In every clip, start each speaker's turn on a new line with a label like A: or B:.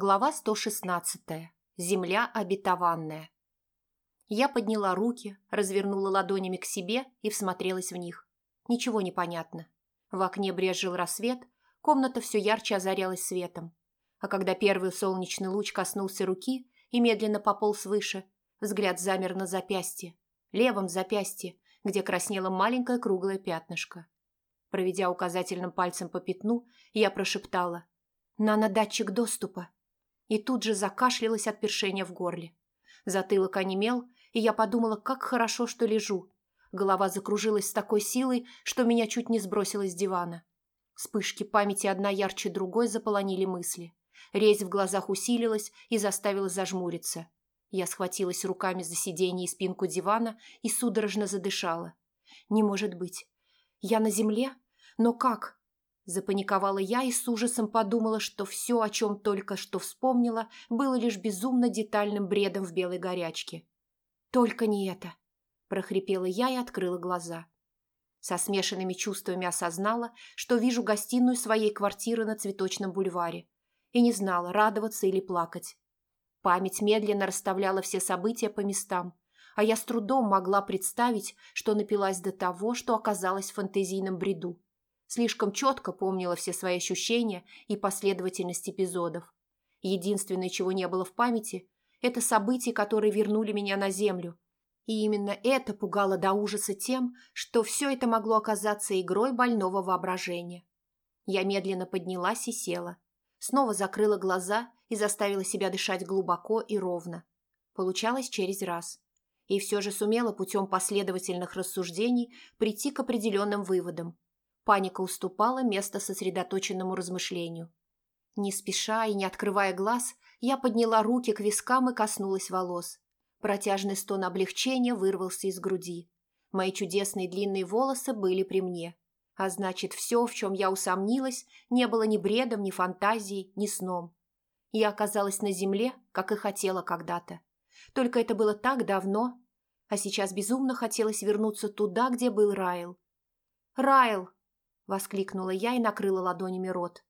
A: Глава 116. Земля обетованная. Я подняла руки, развернула ладонями к себе и всмотрелась в них. Ничего не понятно. В окне брезжил рассвет, комната все ярче озарялась светом. А когда первый солнечный луч коснулся руки и медленно пополз выше, взгляд замер на запястье, левом запястье, где краснело маленькое круглое пятнышко. Проведя указательным пальцем по пятну, я прошептала «Нанодатчик доступа» и тут же закашлялась от першения в горле. Затылок онемел, и я подумала, как хорошо, что лежу. Голова закружилась с такой силой, что меня чуть не сбросило с дивана. Вспышки памяти одна ярче другой заполонили мысли. Резь в глазах усилилась и заставила зажмуриться. Я схватилась руками за сиденье и спинку дивана и судорожно задышала. «Не может быть. Я на земле? Но как? Запаниковала я и с ужасом подумала, что все, о чем только что вспомнила, было лишь безумно детальным бредом в белой горячке. «Только не это!» – прохрипела я и открыла глаза. Со смешанными чувствами осознала, что вижу гостиную своей квартиры на Цветочном бульваре, и не знала, радоваться или плакать. Память медленно расставляла все события по местам, а я с трудом могла представить, что напилась до того, что оказалась в фантазийном бреду Слишком четко помнила все свои ощущения и последовательность эпизодов. Единственное, чего не было в памяти, это события, которые вернули меня на землю. И именно это пугало до ужаса тем, что все это могло оказаться игрой больного воображения. Я медленно поднялась и села. Снова закрыла глаза и заставила себя дышать глубоко и ровно. Получалось через раз. И все же сумела путем последовательных рассуждений прийти к определенным выводам, Паника уступала место сосредоточенному размышлению. Не спеша и не открывая глаз, я подняла руки к вискам и коснулась волос. Протяжный стон облегчения вырвался из груди. Мои чудесные длинные волосы были при мне. А значит, все, в чем я усомнилась, не было ни бредом, ни фантазией, ни сном. Я оказалась на земле, как и хотела когда-то. Только это было так давно, а сейчас безумно хотелось вернуться туда, где был Райл. «Райл!» Воскликнула я и накрыла ладонями рот.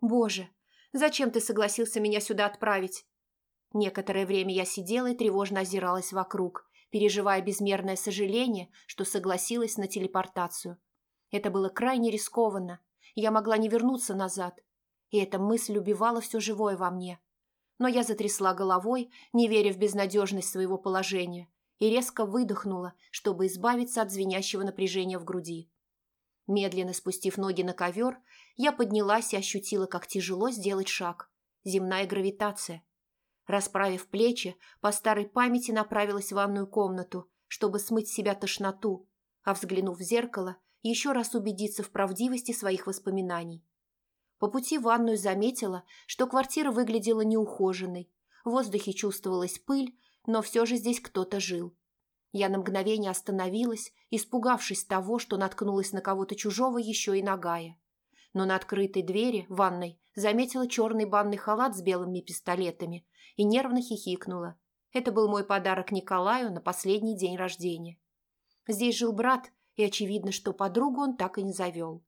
A: «Боже, зачем ты согласился меня сюда отправить?» Некоторое время я сидела и тревожно озиралась вокруг, переживая безмерное сожаление, что согласилась на телепортацию. Это было крайне рискованно. Я могла не вернуться назад. И эта мысль убивала все живое во мне. Но я затрясла головой, не веря в безнадежность своего положения, и резко выдохнула, чтобы избавиться от звенящего напряжения в груди. Медленно спустив ноги на ковер, я поднялась и ощутила, как тяжело сделать шаг. Земная гравитация. Расправив плечи, по старой памяти направилась в ванную комнату, чтобы смыть с себя тошноту, а взглянув в зеркало, еще раз убедиться в правдивости своих воспоминаний. По пути в ванную заметила, что квартира выглядела неухоженной, в воздухе чувствовалась пыль, но все же здесь кто-то жил. Я на мгновение остановилась, испугавшись того, что наткнулась на кого-то чужого еще и нагая. Но на открытой двери ванной заметила черный банный халат с белыми пистолетами и нервно хихикнула. Это был мой подарок Николаю на последний день рождения. Здесь жил брат, и очевидно, что подругу он так и не завел.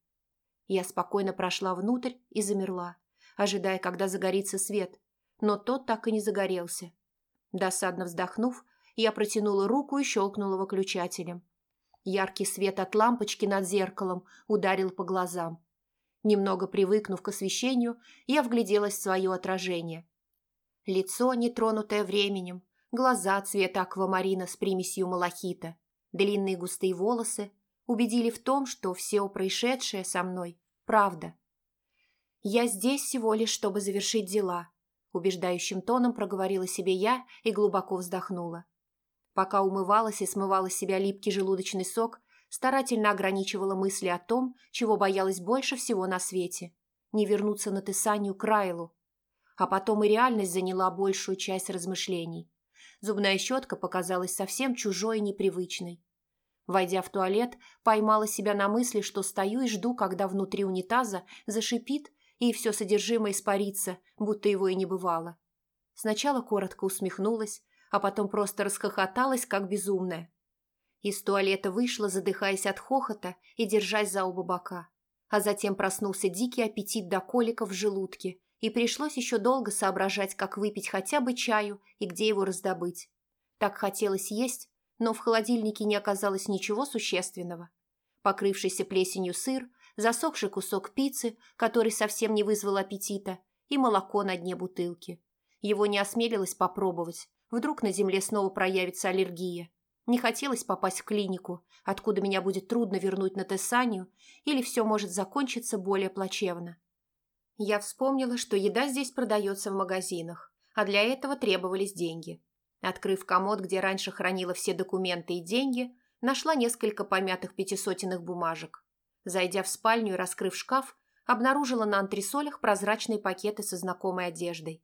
A: Я спокойно прошла внутрь и замерла, ожидая, когда загорится свет, но тот так и не загорелся. Досадно вздохнув, я протянула руку и щелкнула выключателем. Яркий свет от лампочки над зеркалом ударил по глазам. Немного привыкнув к освещению, я вгляделась в свое отражение. Лицо, нетронутое временем, глаза цвета аквамарина с примесью малахита, длинные густые волосы убедили в том, что все происшедшее со мной – правда. «Я здесь всего лишь, чтобы завершить дела», – убеждающим тоном проговорила себе я и глубоко вздохнула. Пока умывалась и смывала с себя липкий желудочный сок, старательно ограничивала мысли о том, чего боялась больше всего на свете – не вернуться на Тесанию к Райлу. А потом и реальность заняла большую часть размышлений. Зубная щетка показалась совсем чужой и непривычной. Войдя в туалет, поймала себя на мысли, что стою и жду, когда внутри унитаза зашипит и все содержимое испарится, будто его и не бывало. Сначала коротко усмехнулась, а потом просто расхохоталась, как безумная. Из туалета вышла, задыхаясь от хохота и держась за оба бока. А затем проснулся дикий аппетит до коликов в желудке и пришлось еще долго соображать, как выпить хотя бы чаю и где его раздобыть. Так хотелось есть, но в холодильнике не оказалось ничего существенного. Покрывшийся плесенью сыр, засохший кусок пиццы, который совсем не вызвал аппетита, и молоко на дне бутылки. Его не осмелилась попробовать, вдруг на земле снова проявится аллергия. Не хотелось попасть в клинику, откуда меня будет трудно вернуть на Тессанию, или все может закончиться более плачевно. Я вспомнила, что еда здесь продается в магазинах, а для этого требовались деньги. Открыв комод, где раньше хранила все документы и деньги, нашла несколько помятых пятисотенных бумажек. Зайдя в спальню и раскрыв шкаф, обнаружила на антресолях прозрачные пакеты со знакомой одеждой.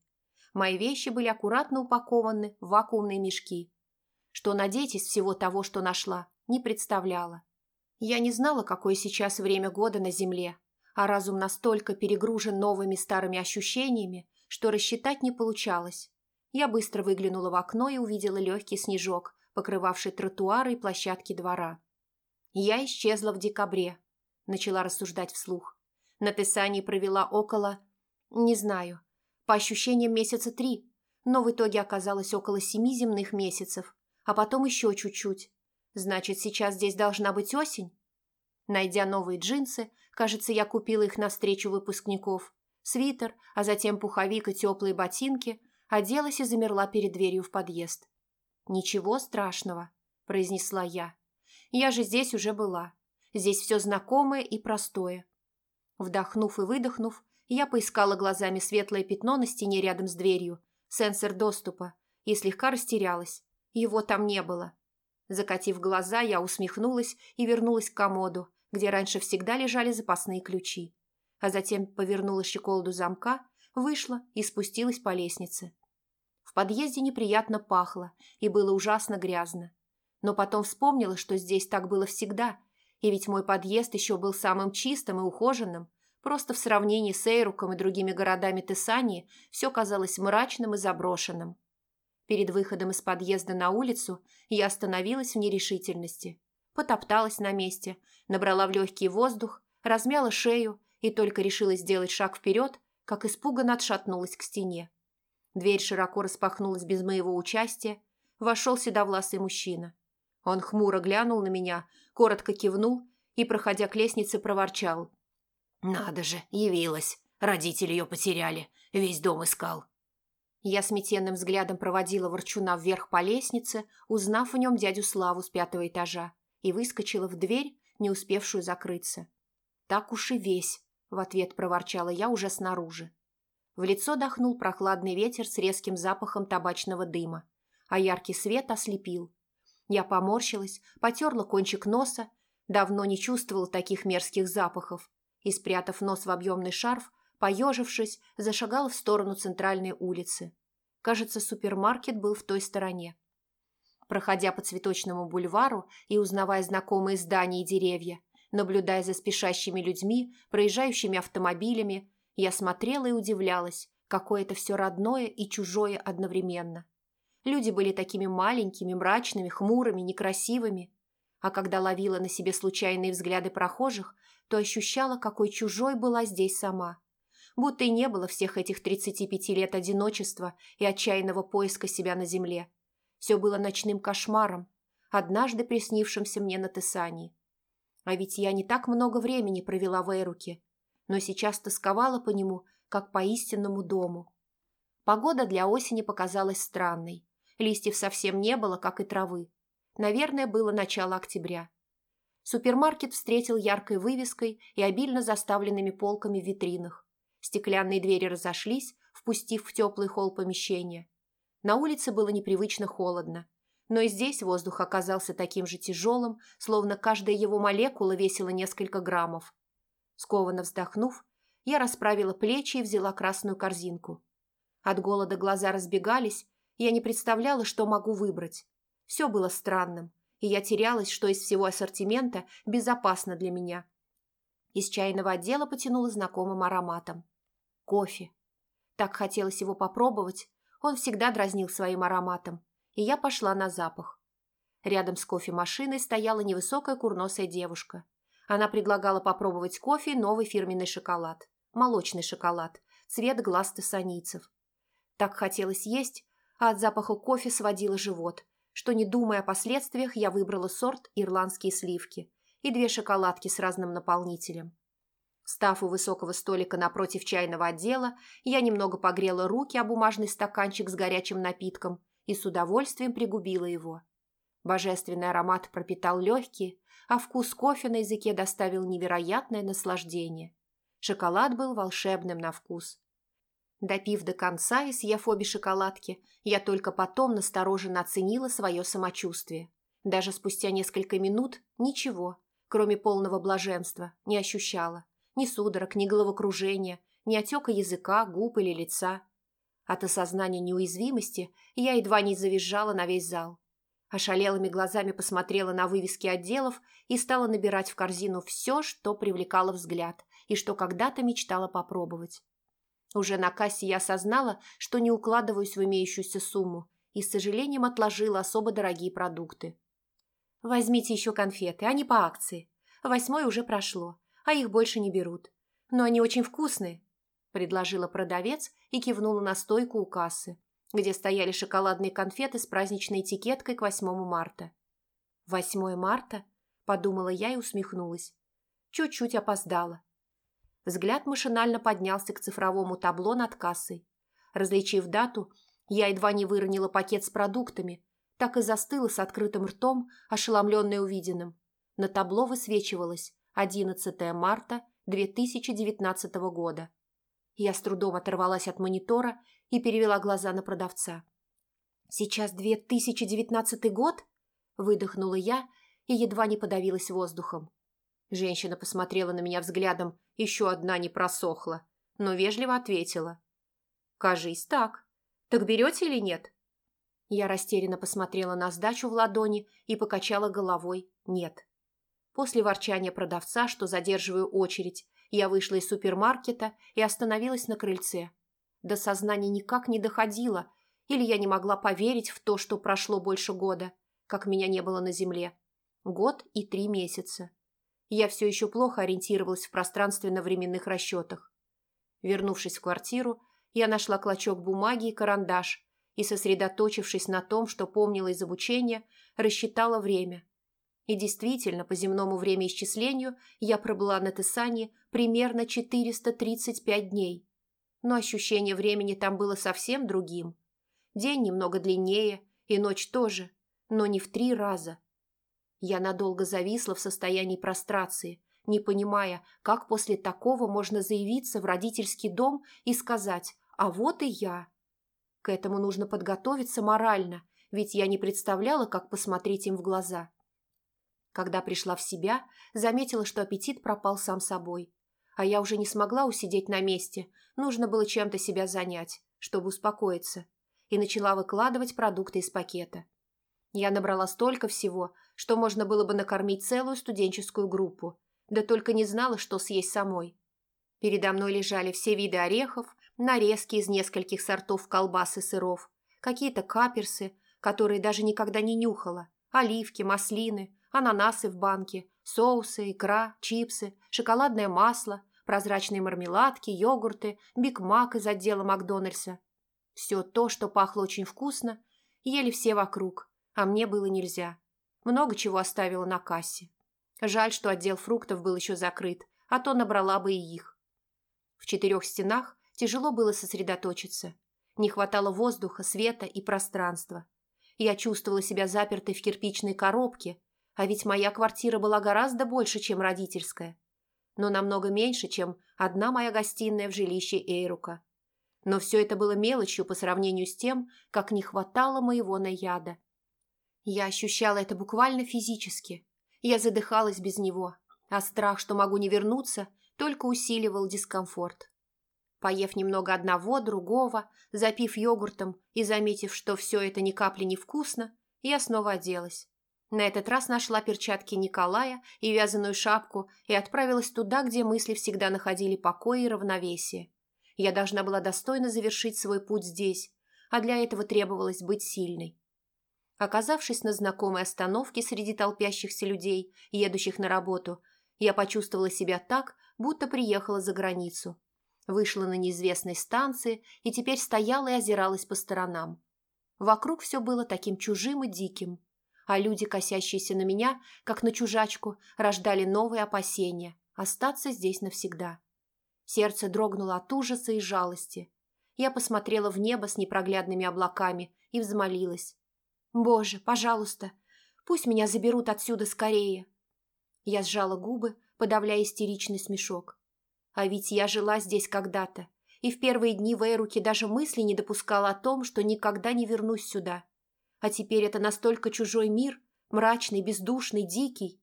A: Мои вещи были аккуратно упакованы в вакуумные мешки. Что надеть из всего того, что нашла, не представляла. Я не знала, какое сейчас время года на Земле, а разум настолько перегружен новыми старыми ощущениями, что рассчитать не получалось. Я быстро выглянула в окно и увидела легкий снежок, покрывавший тротуары и площадки двора. Я исчезла в декабре, начала рассуждать вслух. На Тесании провела около... не знаю, по ощущениям месяца три, но в итоге оказалось около семи земных месяцев, а потом еще чуть-чуть. Значит, сейчас здесь должна быть осень? Найдя новые джинсы, кажется, я купила их на встречу выпускников, свитер, а затем пуховик и теплые ботинки, оделась и замерла перед дверью в подъезд. «Ничего страшного», – произнесла я. «Я же здесь уже была. Здесь все знакомое и простое». Вдохнув и выдохнув, я поискала глазами светлое пятно на стене рядом с дверью, сенсор доступа, и слегка растерялась. Его там не было. Закатив глаза, я усмехнулась и вернулась к комоду, где раньше всегда лежали запасные ключи. А затем повернула щеколду замка, вышла и спустилась по лестнице. В подъезде неприятно пахло и было ужасно грязно. Но потом вспомнила, что здесь так было всегда, и ведь мой подъезд еще был самым чистым и ухоженным, просто в сравнении с Эйруком и другими городами Тессании все казалось мрачным и заброшенным. Перед выходом из подъезда на улицу я остановилась в нерешительности. Потопталась на месте, набрала в легкий воздух, размяла шею и только решила сделать шаг вперед, как испуганно отшатнулась к стене. Дверь широко распахнулась без моего участия. Вошел седовласый мужчина. Он хмуро глянул на меня, коротко кивнул и, проходя к лестнице, проворчал. «Надо же, явилась. Родители ее потеряли. Весь дом искал». Я сметенным взглядом проводила ворчуна вверх по лестнице, узнав в нем дядю Славу с пятого этажа, и выскочила в дверь, не успевшую закрыться. «Так уж и весь», — в ответ проворчала я уже снаружи. В лицо дохнул прохладный ветер с резким запахом табачного дыма, а яркий свет ослепил. Я поморщилась, потерла кончик носа, давно не чувствовала таких мерзких запахов, и, спрятав нос в объемный шарф, поежившись, зашагала в сторону центральной улицы. Кажется, супермаркет был в той стороне. Проходя по цветочному бульвару и узнавая знакомые здания и деревья, наблюдая за спешащими людьми, проезжающими автомобилями, я смотрела и удивлялась, какое это все родное и чужое одновременно. Люди были такими маленькими, мрачными, хмурыми, некрасивыми. А когда ловила на себе случайные взгляды прохожих, то ощущала, какой чужой была здесь сама. Будто и не было всех этих 35 лет одиночества и отчаянного поиска себя на земле. Все было ночным кошмаром, однажды приснившимся мне на Тесании. А ведь я не так много времени провела в Эруке, но сейчас тосковала по нему, как по истинному дому. Погода для осени показалась странной. Листьев совсем не было, как и травы. Наверное, было начало октября. Супермаркет встретил яркой вывеской и обильно заставленными полками в витринах. Стеклянные двери разошлись, впустив в теплый холл помещения. На улице было непривычно холодно, но и здесь воздух оказался таким же тяжелым, словно каждая его молекула весила несколько граммов. Скованно вздохнув, я расправила плечи и взяла красную корзинку. От голода глаза разбегались, и я не представляла, что могу выбрать. Все было странным и я терялась, что из всего ассортимента безопасно для меня. Из чайного отдела потянуло знакомым ароматом. Кофе. Так хотелось его попробовать. Он всегда дразнил своим ароматом, и я пошла на запах. Рядом с кофемашиной стояла невысокая курносая девушка. Она предлагала попробовать кофе новый фирменный шоколад. Молочный шоколад. цвет глаз тессанийцев. Так хотелось есть, а от запаха кофе сводило живот, что, не думая о последствиях, я выбрала сорт ирландские сливки и две шоколадки с разным наполнителем. Став у высокого столика напротив чайного отдела, я немного погрела руки о бумажный стаканчик с горячим напитком и с удовольствием пригубила его. Божественный аромат пропитал легкие, а вкус кофе на языке доставил невероятное наслаждение. Шоколад был волшебным на вкус. Допив до конца и съев обе шоколадки, я только потом настороженно оценила свое самочувствие. Даже спустя несколько минут ничего, кроме полного блаженства, не ощущала. Ни судорог, ни головокружения, ни отека языка, губ или лица. От осознания неуязвимости я едва не завизжала на весь зал. Ошалелыми глазами посмотрела на вывески отделов и стала набирать в корзину все, что привлекало взгляд и что когда-то мечтала попробовать. Уже на кассе я осознала, что не укладываюсь в имеющуюся сумму и с сожалением отложила особо дорогие продукты. «Возьмите еще конфеты, они по акции. Восьмой уже прошло, а их больше не берут. Но они очень вкусные», – предложила продавец и кивнула на стойку у кассы, где стояли шоколадные конфеты с праздничной этикеткой к 8 марта. «8 марта?» – подумала я и усмехнулась. Чуть-чуть опоздала. Взгляд машинально поднялся к цифровому табло над кассой. Различив дату, я едва не выронила пакет с продуктами, так и застыла с открытым ртом, ошеломленная увиденным. На табло высвечивалось 11 марта 2019 года. Я с трудом оторвалась от монитора и перевела глаза на продавца. «Сейчас 2019 год?» – выдохнула я и едва не подавилась воздухом. Женщина посмотрела на меня взглядом, еще одна не просохла, но вежливо ответила. «Кажись так. Так берете или нет?» Я растерянно посмотрела на сдачу в ладони и покачала головой «нет». После ворчания продавца, что задерживаю очередь, я вышла из супермаркета и остановилась на крыльце. До сознания никак не доходило, или я не могла поверить в то, что прошло больше года, как меня не было на земле. Год и три месяца. Я все еще плохо ориентировалась в пространственно-временных расчетах. Вернувшись в квартиру, я нашла клочок бумаги и карандаш и, сосредоточившись на том, что помнила из обучения, рассчитала время. И действительно, по земному времяисчислению я пробыла на Тесане примерно 435 дней. Но ощущение времени там было совсем другим. День немного длиннее, и ночь тоже, но не в три раза – я надолго зависла в состоянии прострации, не понимая, как после такого можно заявиться в родительский дом и сказать «А вот и я». К этому нужно подготовиться морально, ведь я не представляла, как посмотреть им в глаза. Когда пришла в себя, заметила, что аппетит пропал сам собой. А я уже не смогла усидеть на месте, нужно было чем-то себя занять, чтобы успокоиться, и начала выкладывать продукты из пакета. Я набрала столько всего, что можно было бы накормить целую студенческую группу, да только не знала, что съесть самой. Передо мной лежали все виды орехов, нарезки из нескольких сортов колбас и сыров, какие-то каперсы, которые даже никогда не нюхала, оливки, маслины, ананасы в банке, соусы, икра, чипсы, шоколадное масло, прозрачные мармеладки, йогурты, бигмак из отдела Макдональдса. Все то, что пахло очень вкусно, ели все вокруг, а мне было нельзя. Много чего оставила на кассе. Жаль, что отдел фруктов был еще закрыт, а то набрала бы и их. В четырех стенах тяжело было сосредоточиться. Не хватало воздуха, света и пространства. Я чувствовала себя запертой в кирпичной коробке, а ведь моя квартира была гораздо больше, чем родительская. Но намного меньше, чем одна моя гостиная в жилище Эйрука. Но все это было мелочью по сравнению с тем, как не хватало моего наяда. Я ощущала это буквально физически. Я задыхалась без него, а страх, что могу не вернуться, только усиливал дискомфорт. Поев немного одного, другого, запив йогуртом и заметив, что все это ни капли не вкусно, я снова оделась. На этот раз нашла перчатки Николая и вязаную шапку и отправилась туда, где мысли всегда находили покой и равновесие. Я должна была достойно завершить свой путь здесь, а для этого требовалось быть сильной. Оказавшись на знакомой остановке среди толпящихся людей, едущих на работу, я почувствовала себя так, будто приехала за границу. Вышла на неизвестной станции и теперь стояла и озиралась по сторонам. Вокруг все было таким чужим и диким, а люди, косящиеся на меня, как на чужачку, рождали новые опасения остаться здесь навсегда. Сердце дрогнуло от ужаса и жалости. Я посмотрела в небо с непроглядными облаками и взмолилась. «Боже, пожалуйста, пусть меня заберут отсюда скорее!» Я сжала губы, подавляя истеричный смешок. А ведь я жила здесь когда-то, и в первые дни в Эйруке даже мысли не допускала о том, что никогда не вернусь сюда. А теперь это настолько чужой мир, мрачный, бездушный, дикий.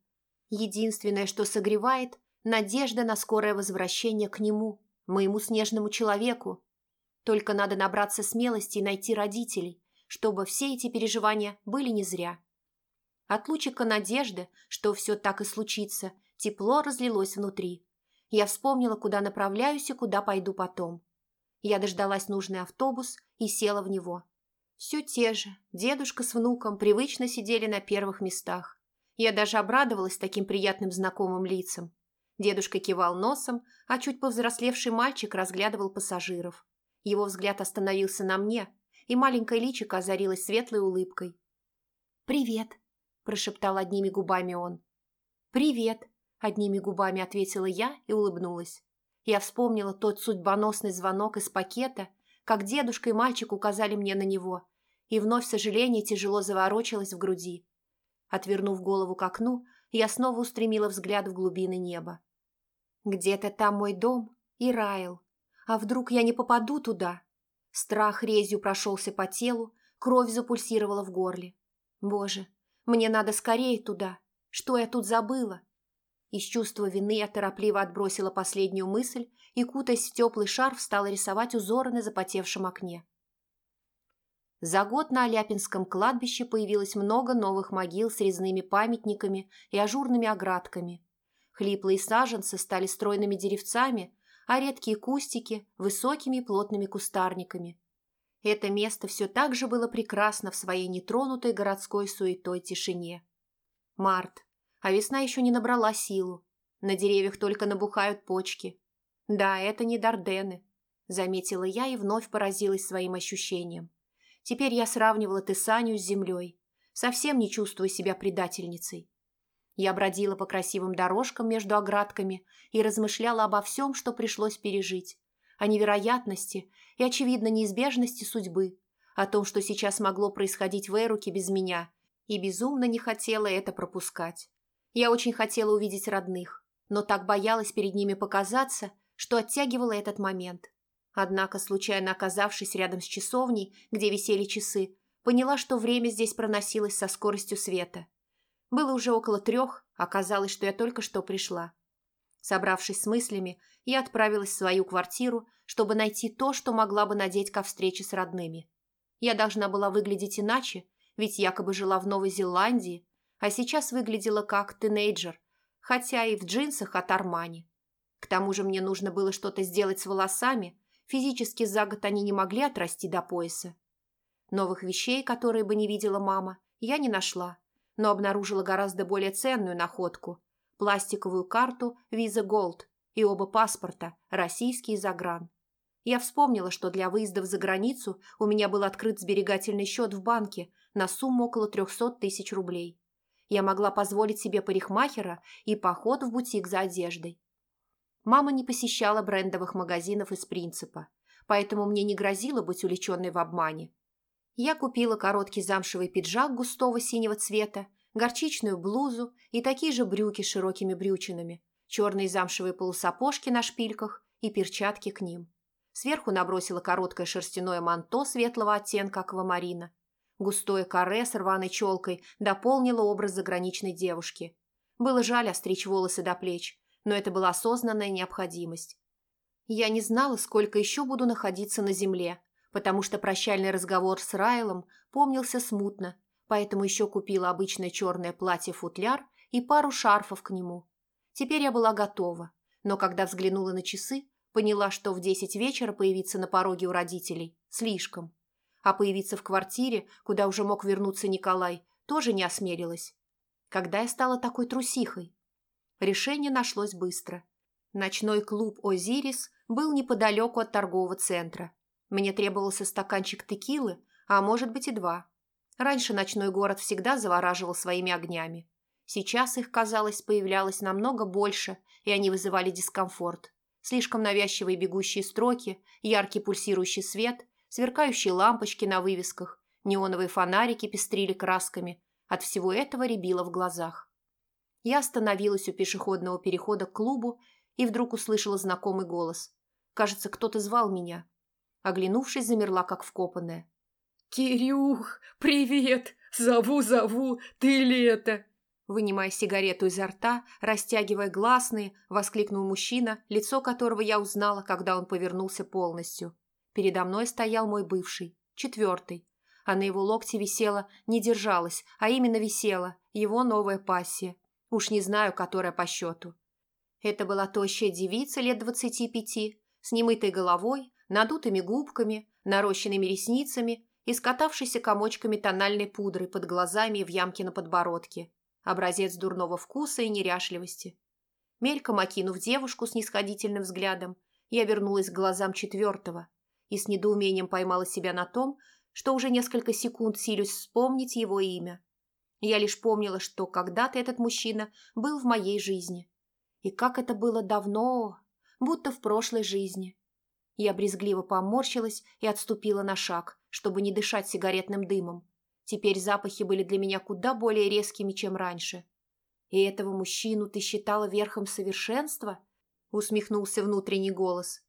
A: Единственное, что согревает – надежда на скорое возвращение к нему, моему снежному человеку. Только надо набраться смелости и найти родителей, чтобы все эти переживания были не зря. От лучика надежды, что все так и случится, тепло разлилось внутри. Я вспомнила, куда направляюсь и куда пойду потом. Я дождалась нужный автобус и села в него. Все те же, дедушка с внуком привычно сидели на первых местах. Я даже обрадовалась таким приятным знакомым лицам. Дедушка кивал носом, а чуть повзрослевший мальчик разглядывал пассажиров. Его взгляд остановился на мне, и маленькое личико озарилось светлой улыбкой. «Привет», – прошептал одними губами он. «Привет», – одними губами ответила я и улыбнулась. Я вспомнила тот судьбоносный звонок из пакета, как дедушка и мальчик указали мне на него, и вновь сожаление тяжело заворочилось в груди. Отвернув голову к окну, я снова устремила взгляд в глубины неба. Где-то там мой дом и Райл. А вдруг я не попаду туда? Страх резью прошелся по телу, кровь запульсировала в горле. Боже, мне надо скорее туда. Что я тут забыла? Из чувства вины я торопливо отбросила последнюю мысль и, кутаясь в теплый шарф, стала рисовать узоры на запотевшем окне. За год на Аляпинском кладбище появилось много новых могил с резными памятниками и ажурными оградками. Хлиплые саженцы стали стройными деревцами, а редкие кустики – высокими плотными кустарниками. Это место все так же было прекрасно в своей нетронутой городской суетой тишине. Март, а весна еще не набрала силу. На деревьях только набухают почки. Да, это не Дардены, заметила я и вновь поразилась своим ощущением. Теперь я сравнивала Тесанию с землей, совсем не чувствуя себя предательницей. Я бродила по красивым дорожкам между оградками и размышляла обо всем, что пришлось пережить, о невероятности и, очевидно, неизбежности судьбы, о том, что сейчас могло происходить в Эруке без меня, и безумно не хотела это пропускать. Я очень хотела увидеть родных, но так боялась перед ними показаться, что оттягивала этот момент. Однако, случайно оказавшись рядом с часовней, где висели часы, поняла, что время здесь проносилось со скоростью света. Было уже около трех, оказалось, что я только что пришла. Собравшись с мыслями, я отправилась в свою квартиру, чтобы найти то, что могла бы надеть ко встрече с родными. Я должна была выглядеть иначе, ведь якобы жила в Новой Зеландии, а сейчас выглядела как тинейджер, хотя и в джинсах от Армани. К тому же мне нужно было что-то сделать с волосами, физически за год они не могли отрасти до пояса. Новых вещей, которые бы не видела мама, я не нашла, но обнаружила гораздо более ценную находку – пластиковую карту Visa Gold и оба паспорта, российский и загран. Я вспомнила, что для выездов за границу у меня был открыт сберегательный счет в банке на сумму около 300 тысяч рублей я могла позволить себе парикмахера и поход в бутик за одеждой. Мама не посещала брендовых магазинов из принципа, поэтому мне не грозило быть увлеченной в обмане. Я купила короткий замшевый пиджак густого синего цвета, горчичную блузу и такие же брюки с широкими брючинами, черные замшевые полусапожки на шпильках и перчатки к ним. Сверху набросила короткое шерстяное манто светлого оттенка аквамарина Густое каре с рваной челкой дополнило образ заграничной девушки. Было жаль остричь волосы до плеч, но это была осознанная необходимость. Я не знала, сколько еще буду находиться на земле, потому что прощальный разговор с Райлом помнился смутно, поэтому еще купила обычное черное платье-футляр и пару шарфов к нему. Теперь я была готова, но когда взглянула на часы, поняла, что в десять вечера появиться на пороге у родителей слишком а появиться в квартире, куда уже мог вернуться Николай, тоже не осмелилась. Когда я стала такой трусихой? Решение нашлось быстро. Ночной клуб «Озирис» был неподалеку от торгового центра. Мне требовался стаканчик текилы, а может быть и два. Раньше ночной город всегда завораживал своими огнями. Сейчас их, казалось, появлялось намного больше, и они вызывали дискомфорт. Слишком навязчивые бегущие строки, яркий пульсирующий свет, сверкающие лампочки на вывесках, неоновые фонарики пестрили красками. От всего этого рябило в глазах. Я остановилась у пешеходного перехода к клубу и вдруг услышала знакомый голос. Кажется, кто-то звал меня. Оглянувшись, замерла, как вкопанная.
B: «Кирюх, привет! Зову, зову, ты ли это?»
A: Вынимая сигарету изо рта, растягивая гласные, воскликнул мужчина, лицо которого я узнала, когда он повернулся полностью. Передо мной стоял мой бывший, четвертый, а на его локте висела, не держалась, а именно висела, его новая пассия. Уж не знаю, которая по счету. Это была тощая девица лет двадцати пяти, с немытой головой, надутыми губками, нарощенными ресницами и скатавшейся комочками тональной пудры под глазами и в ямке на подбородке. Образец дурного вкуса и неряшливости. Мельком окинув девушку с нисходительным взглядом, я вернулась к глазам четвертого и с недоумением поймала себя на том, что уже несколько секунд силюсь вспомнить его имя. Я лишь помнила, что когда-то этот мужчина был в моей жизни. И как это было давно, будто в прошлой жизни. Я брезгливо поморщилась и отступила на шаг, чтобы не дышать сигаретным дымом. Теперь запахи были для меня куда более резкими, чем раньше. «И этого мужчину ты считала верхом совершенства?» — усмехнулся внутренний голос.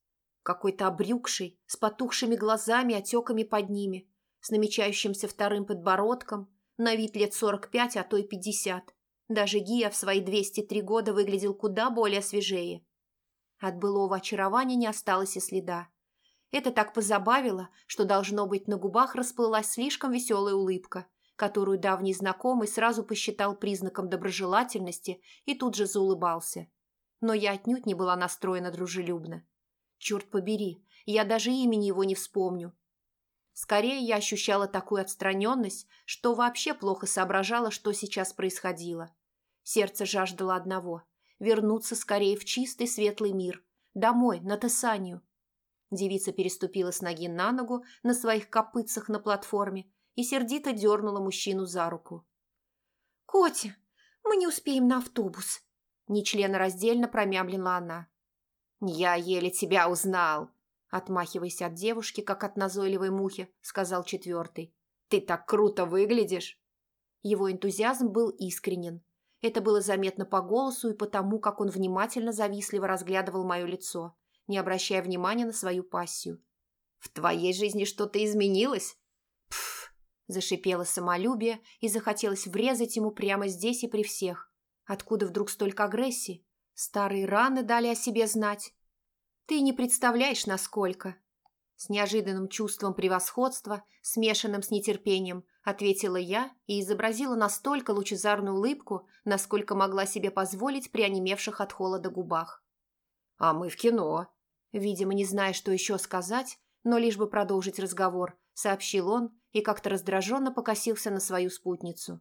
A: Какой-то обрюкший, с потухшими глазами, отеками под ними, с намечающимся вторым подбородком, на вид лет сорок пять, а то и пятьдесят. Даже Гия в свои двести три года выглядел куда более свежее. От былого очарования не осталось и следа. Это так позабавило, что, должно быть, на губах расплылась слишком веселая улыбка, которую давний знакомый сразу посчитал признаком доброжелательности и тут же заулыбался. Но я отнюдь не была настроена дружелюбно. Черт побери, я даже имени его не вспомню. Скорее, я ощущала такую отстраненность, что вообще плохо соображала, что сейчас происходило. Сердце жаждало одного вернуться скорее в чистый светлый мир, домой, на Тесанию. Девица переступила с ноги на ногу на своих копытцах на платформе и сердито дернула мужчину за руку. «Котя, мы не успеем на автобус», – нечленораздельно промямлила она. «Я еле тебя узнал», – отмахиваясь от девушки, как от назойливой мухи, сказал четвертый. «Ты так круто выглядишь!» Его энтузиазм был искренен, это было заметно по голосу и по тому, как он внимательно завистливо разглядывал мое лицо, не обращая внимания на свою пассию. «В твоей жизни что-то изменилось?» «Пф!» – зашипело самолюбие и захотелось врезать ему прямо здесь и при всех. Откуда вдруг столько агрессии? Старые раны дали о себе знать. Ты не представляешь, насколько. С неожиданным чувством превосходства, смешанным с нетерпением, ответила я и изобразила настолько лучезарную улыбку, насколько могла себе позволить при онемевших от холода губах. «А мы в кино!» Видимо, не зная, что еще сказать, но лишь бы продолжить разговор, сообщил он и как-то раздраженно покосился на свою спутницу.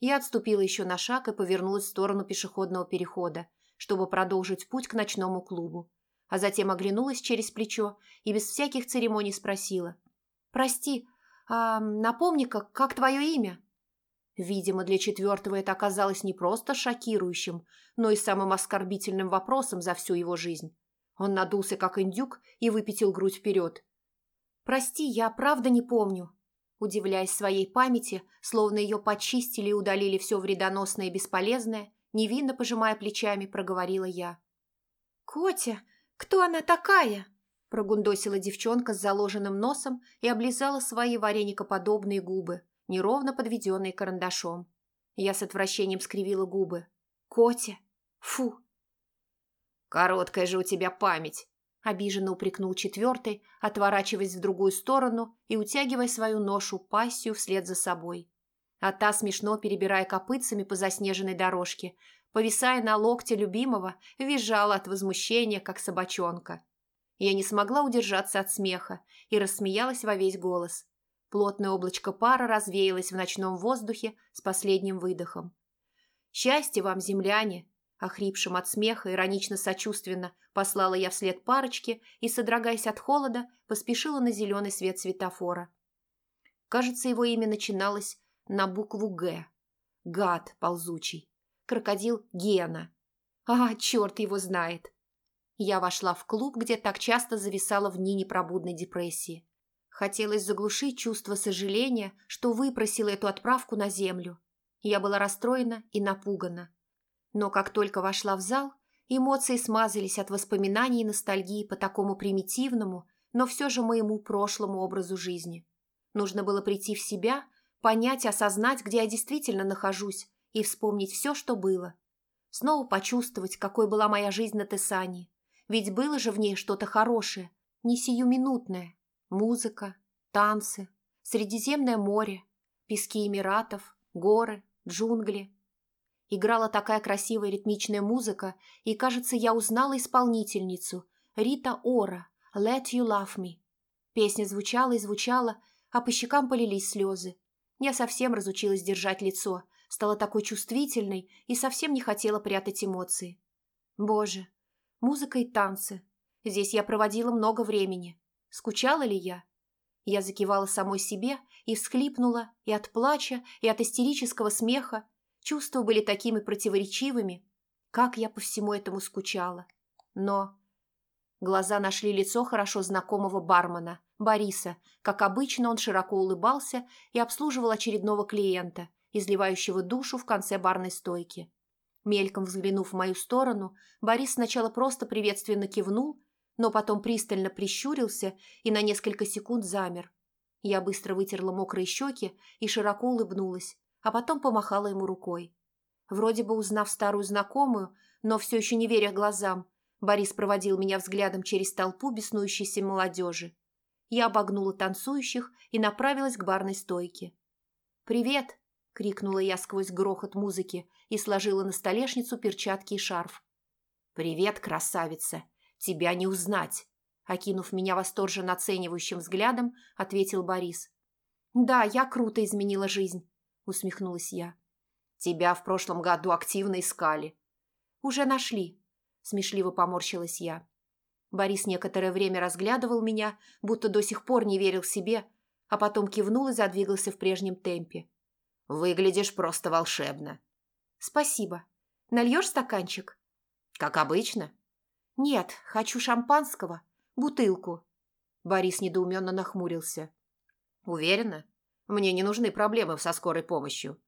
A: Я отступила еще на шаг и повернулась в сторону пешеходного перехода, чтобы продолжить путь к ночному клубу а затем оглянулась через плечо и без всяких церемоний спросила. «Прости, а напомни-ка, как твое имя?» Видимо, для четвертого это оказалось не просто шокирующим, но и самым оскорбительным вопросом за всю его жизнь. Он надулся, как индюк, и выпятил грудь вперед. «Прости, я правда не помню», Удивляясь своей памяти, словно ее почистили и удалили все вредоносное и бесполезное, невинно пожимая плечами, проговорила я. «Котя, «Кто она такая?» – прогундосила девчонка с заложенным носом и облизала свои вареникоподобные губы, неровно подведенные карандашом. Я с отвращением скривила губы. «Котя! Фу!» «Короткая же у тебя память!» – обиженно упрекнул четвертый, отворачиваясь в другую сторону и утягивая свою ношу пассию вслед за собой. А та, смешно перебирая копытцами по заснеженной дорожке, повисая на локте любимого, визжала от возмущения, как собачонка. Я не смогла удержаться от смеха и рассмеялась во весь голос. Плотное облачко пара развеялось в ночном воздухе с последним выдохом. «Счастье вам, земляне!» Охрипшим от смеха, иронично-сочувственно послала я вслед парочке и, содрогаясь от холода, поспешила на зеленый свет светофора. Кажется, его имя начиналось на букву «Г». Гад ползучий. Крокодил Гена. А, черт его знает. Я вошла в клуб, где так часто зависала в дни непробудной депрессии. Хотелось заглушить чувство сожаления, что выпросила эту отправку на землю. Я была расстроена и напугана. Но как только вошла в зал, эмоции смазались от воспоминаний и ностальгии по такому примитивному, но все же моему прошлому образу жизни. Нужно было прийти в себя, понять, осознать, где я действительно нахожусь, и вспомнить все, что было. Снова почувствовать, какой была моя жизнь на Тесане. Ведь было же в ней что-то хорошее, не сиюминутное. Музыка, танцы, Средиземное море, пески Эмиратов, горы, джунгли. Играла такая красивая ритмичная музыка, и, кажется, я узнала исполнительницу Рита Ора «Let You Love Me». Песня звучала и звучала, а по щекам полились слезы. Я совсем разучилась держать лицо, стала такой чувствительной и совсем не хотела прятать эмоции. Боже, музыка и танцы. Здесь я проводила много времени. Скучала ли я? Я закивала самой себе и всхлипнула и от плача, и от истерического смеха. Чувства были такими противоречивыми. Как я по всему этому скучала. Но... Глаза нашли лицо хорошо знакомого бармена, Бориса. Как обычно, он широко улыбался и обслуживал очередного клиента, изливающего душу в конце барной стойки. Мельком взглянув в мою сторону, Борис сначала просто приветственно кивнул, но потом пристально прищурился и на несколько секунд замер. Я быстро вытерла мокрые щеки и широко улыбнулась, а потом помахала ему рукой. Вроде бы узнав старую знакомую, но все еще не веря глазам, Борис проводил меня взглядом через толпу беснующейся молодежи. Я обогнула танцующих и направилась к барной стойке. «Привет!» – крикнула я сквозь грохот музыки и сложила на столешницу перчатки и шарф. «Привет, красавица! Тебя не узнать!» Окинув меня восторженно оценивающим взглядом, ответил Борис. «Да, я круто изменила жизнь», — усмехнулась я. «Тебя в прошлом году активно искали». «Уже нашли», — смешливо поморщилась я. Борис некоторое время разглядывал меня, будто до сих пор не верил себе, а потом кивнул и задвигался в прежнем темпе. «Выглядишь просто волшебно». «Спасибо. Нальешь стаканчик?» «Как обычно», «Нет, хочу шампанского. Бутылку». Борис недоуменно нахмурился. «Уверена? Мне не нужны проблемы со скорой помощью».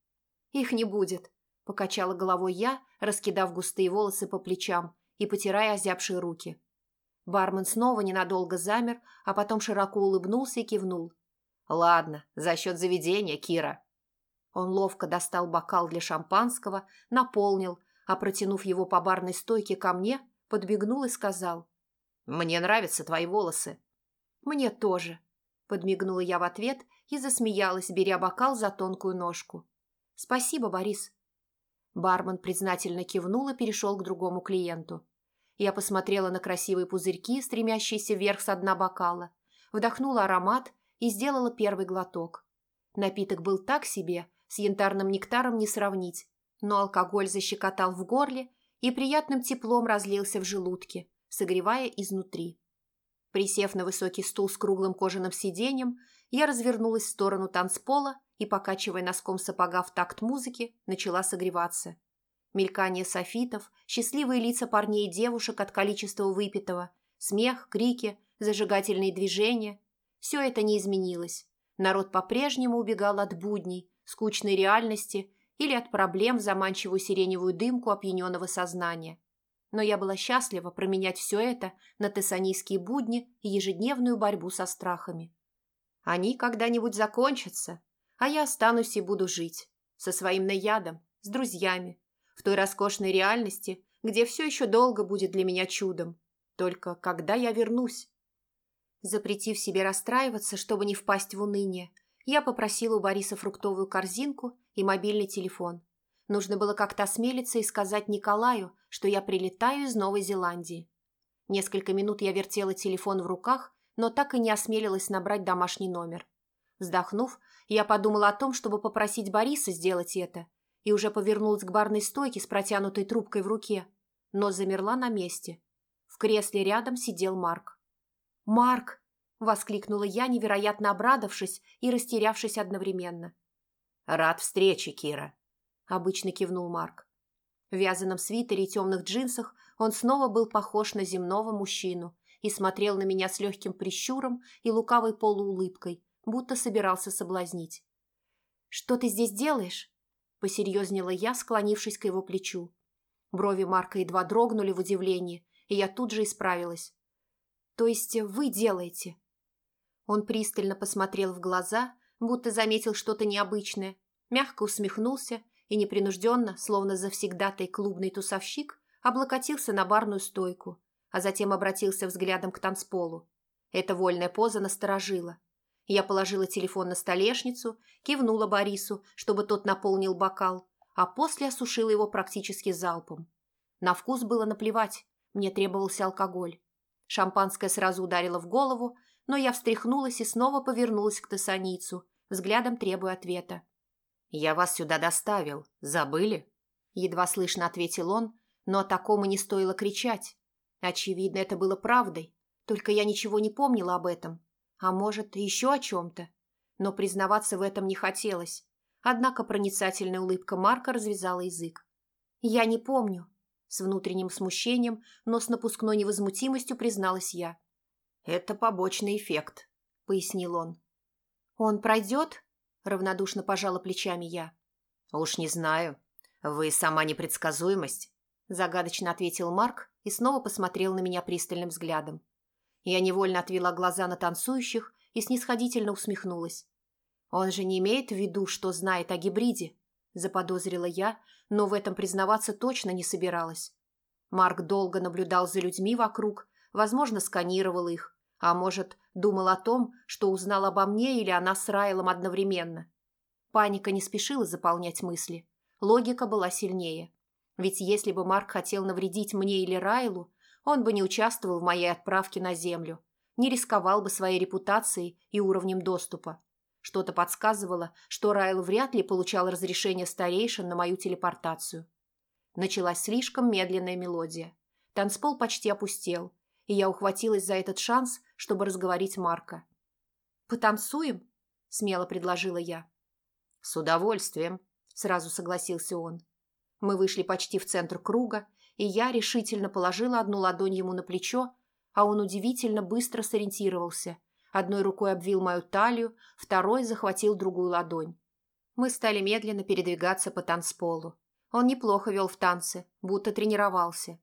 A: «Их не будет», – покачала головой я, раскидав густые волосы по плечам и потирая озябшие руки. Бармен снова ненадолго замер, а потом широко улыбнулся и кивнул. «Ладно, за счет заведения, Кира». Он ловко достал бокал для шампанского, наполнил, а протянув его по барной стойке ко мне, подмигнул и сказал. «Мне нравятся твои волосы». «Мне тоже», – подмигнула я в ответ и засмеялась, беря бокал за тонкую ножку. «Спасибо, Борис». Бармен признательно кивнул и перешел к другому клиенту. Я посмотрела на красивые пузырьки, стремящиеся вверх с дна бокала, вдохнула аромат и сделала первый глоток. Напиток был так себе, с янтарным нектаром не сравнить, но алкоголь защекотал в горле и приятным теплом разлился в желудке, согревая изнутри. Присев на высокий стул с круглым кожаным сиденьем, я развернулась в сторону танцпола и, покачивая носком сапога в такт музыки, начала согреваться. Мелькание софитов, счастливые лица парней и девушек от количества выпитого, смех, крики, зажигательные движения – все это не изменилось. Народ по-прежнему убегал от будней, скучной реальности или от проблем в заманчивую сиреневую дымку опьяненного сознания. Но я была счастлива променять все это на тессанийские будни и ежедневную борьбу со страхами. Они когда-нибудь закончатся, а я останусь и буду жить. Со своим наядом, с друзьями, в той роскошной реальности, где все еще долго будет для меня чудом. Только когда я вернусь? Запретив себе расстраиваться, чтобы не впасть в уныние, я попросила у Бориса фруктовую корзинку и мобильный телефон. Нужно было как-то осмелиться и сказать Николаю, что я прилетаю из Новой Зеландии. Несколько минут я вертела телефон в руках, но так и не осмелилась набрать домашний номер. Вздохнув, я подумала о том, чтобы попросить Бориса сделать это, и уже повернулась к барной стойке с протянутой трубкой в руке, но замерла на месте. В кресле рядом сидел Марк. «Марк!» – воскликнула я, невероятно обрадовавшись и растерявшись одновременно.
C: «Рад встрече, Кира», – обычно кивнул Марк.
A: В вязаном свитере и темных джинсах он снова был похож на земного мужчину и смотрел на меня с легким прищуром и лукавой полуулыбкой, будто собирался соблазнить. «Что ты здесь делаешь?» – посерьезнела я, склонившись к его плечу. Брови Марка едва дрогнули в удивлении, и я тут же исправилась. «То есть вы делаете?» Он пристально посмотрел в глаза, будто заметил что-то необычное, мягко усмехнулся и непринужденно, словно завсегдатый клубный тусовщик, облокотился на барную стойку, а затем обратился взглядом к танцполу. Эта вольная поза насторожила. Я положила телефон на столешницу, кивнула Борису, чтобы тот наполнил бокал, а после осушила его практически залпом. На вкус было наплевать, мне требовался алкоголь. Шампанское сразу ударило в голову, но я встряхнулась и снова повернулась к Тессаницу, взглядом требуя ответа.
C: «Я вас сюда доставил. Забыли?»
A: Едва слышно ответил он, но о таком и не стоило кричать. Очевидно, это было правдой, только я ничего не помнила об этом. А может, еще о чем-то. Но признаваться в этом не хотелось. Однако проницательная улыбка Марка развязала язык. «Я не помню», — с внутренним смущением, но с напускной невозмутимостью призналась я.
C: «Это побочный эффект», — пояснил он.
A: «Он пройдет?» Равнодушно пожала плечами я.
C: «Уж не знаю. Вы сама непредсказуемость», – загадочно ответил Марк и снова посмотрел на меня пристальным взглядом. Я невольно отвела глаза на танцующих и снисходительно усмехнулась. «Он же не имеет в виду, что знает о гибриде», – заподозрила я, но в этом признаваться точно не собиралась. Марк долго наблюдал за людьми вокруг, возможно, сканировал их, а может, думал о том, что узнал обо мне или она с Райлом одновременно. Паника не спешила заполнять мысли. Логика была сильнее. Ведь если бы Марк хотел навредить мне или Райлу, он бы не участвовал в моей отправке на Землю, не рисковал бы своей репутацией и уровнем доступа. Что-то подсказывало, что Райл вряд ли получал разрешение старейшин на мою телепортацию. Началась слишком медленная мелодия. Танцпол почти опустел, и я ухватилась за этот шанс, чтобы разговорить Марка. «Потанцуем?» – смело предложила я. «С удовольствием», – сразу согласился он. Мы вышли почти в центр круга, и я решительно положила одну ладонь ему на плечо, а он удивительно быстро сориентировался. Одной рукой обвил мою талию, второй захватил другую ладонь. Мы стали медленно передвигаться по танцполу. Он неплохо вел в танце, будто тренировался.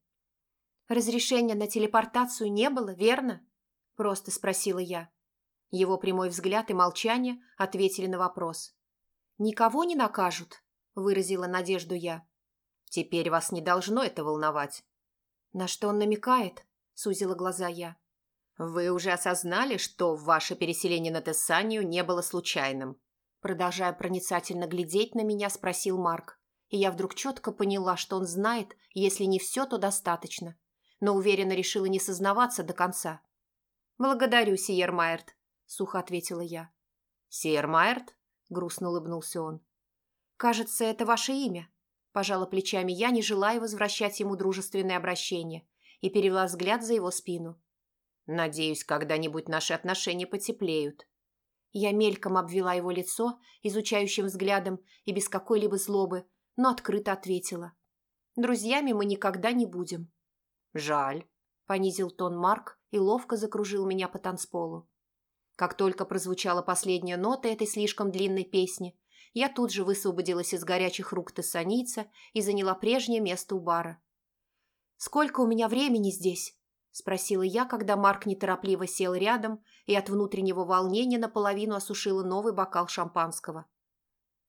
A: «Разрешения на телепортацию не было, верно?» – просто спросила я. Его прямой взгляд и молчание ответили на вопрос. «Никого не накажут?» – выразила надежду я.
C: «Теперь вас не должно это волновать».
A: «На что он намекает?» – сузила глаза я.
C: «Вы уже осознали, что ваше переселение на Тессанию не было случайным?»
A: Продолжая проницательно глядеть на меня, спросил Марк. И я вдруг четко поняла, что он знает, если не все, то достаточно но уверенно решила не сознаваться до конца. «Благодарю, Сиер Майерт», — сухо ответила я.
C: «Сиер Майерт?» — грустно улыбнулся он.
A: «Кажется, это ваше имя», — пожала плечами я, не желая возвращать ему дружественное обращение, и перевела взгляд за его спину.
C: «Надеюсь, когда-нибудь наши отношения потеплеют».
A: Я мельком обвела его лицо изучающим взглядом и без какой-либо злобы, но открыто ответила. «Друзьями мы никогда не будем».
C: «Жаль», – понизил тон Марк и ловко закружил меня по танцполу.
A: Как только прозвучала последняя нота этой слишком длинной песни, я тут же высвободилась из горячих рук тессаница и заняла прежнее место у бара. «Сколько у меня времени здесь?» – спросила я, когда Марк неторопливо сел рядом и от внутреннего волнения наполовину осушила новый бокал шампанского.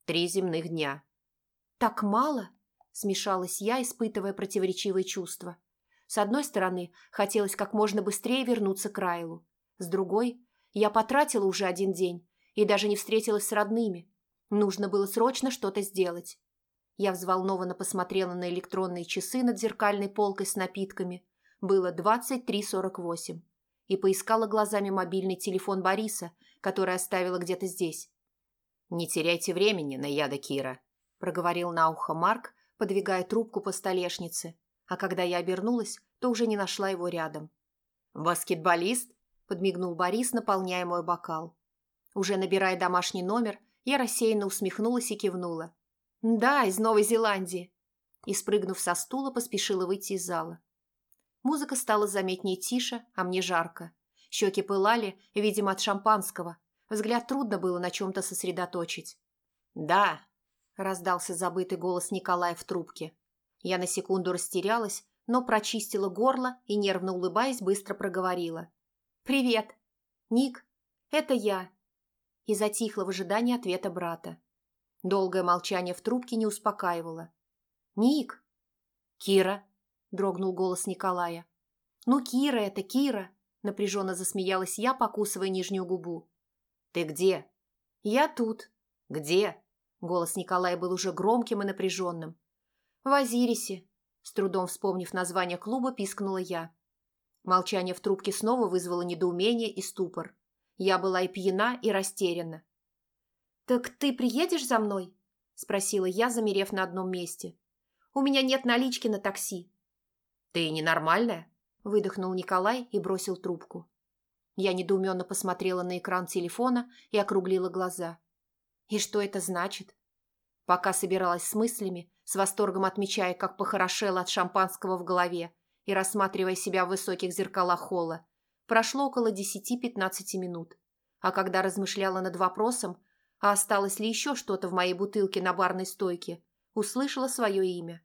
C: «Три земных дня».
A: «Так мало?» – смешалась я, испытывая противоречивые чувства. С одной стороны, хотелось как можно быстрее вернуться к Райлу. С другой, я потратила уже один день и даже не встретилась с родными. Нужно было срочно что-то сделать. Я взволнованно посмотрела на электронные часы над зеркальной полкой с напитками. Было 23.48. И поискала глазами мобильный телефон Бориса, который оставила где-то здесь.
C: «Не теряйте времени, Наяда Кира», –
A: проговорил на ухо Марк, подвигая трубку по столешнице, а когда я обернулась, то уже не нашла его рядом.
C: «Баскетболист?» – подмигнул Борис, наполняя мой бокал.
A: Уже набирая домашний номер, я рассеянно усмехнулась и кивнула. «Да, из Новой Зеландии!» И, спрыгнув со стула, поспешила выйти из зала. Музыка стала заметнее тише, а мне жарко. Щеки пылали, видимо, от шампанского. Взгляд трудно было на чем-то сосредоточить.
C: «Да», –
A: раздался забытый голос Николая в трубке. Я на секунду растерялась, но прочистила горло и, нервно улыбаясь, быстро проговорила. «Привет! Ник, это я!» И затихла в ожидании ответа брата. Долгое молчание в трубке не успокаивало. «Ник!»
C: «Кира!»
A: – дрогнул голос Николая. «Ну, Кира это, Кира!» – напряженно засмеялась я, покусывая нижнюю губу.
C: «Ты где?»
A: «Я тут».
C: «Где?»
A: Голос Николая был уже громким и напряженным. «В Азирисе», – с трудом вспомнив название клуба, пискнула я. Молчание в трубке снова вызвало недоумение и ступор. Я была и пьяна, и растеряна. «Так ты приедешь за мной?» – спросила я, замерев на одном месте. «У меня нет налички на такси».
C: «Ты ненормальная?»
A: – выдохнул Николай и бросил трубку. Я недоуменно посмотрела на экран телефона и округлила глаза. И что это значит? Пока собиралась с мыслями, с восторгом отмечая, как похорошела от шампанского в голове и рассматривая себя в высоких зеркалах холла, прошло около 10-15 минут. А когда размышляла над вопросом, а осталось ли еще что-то в моей бутылке на барной стойке, услышала свое имя.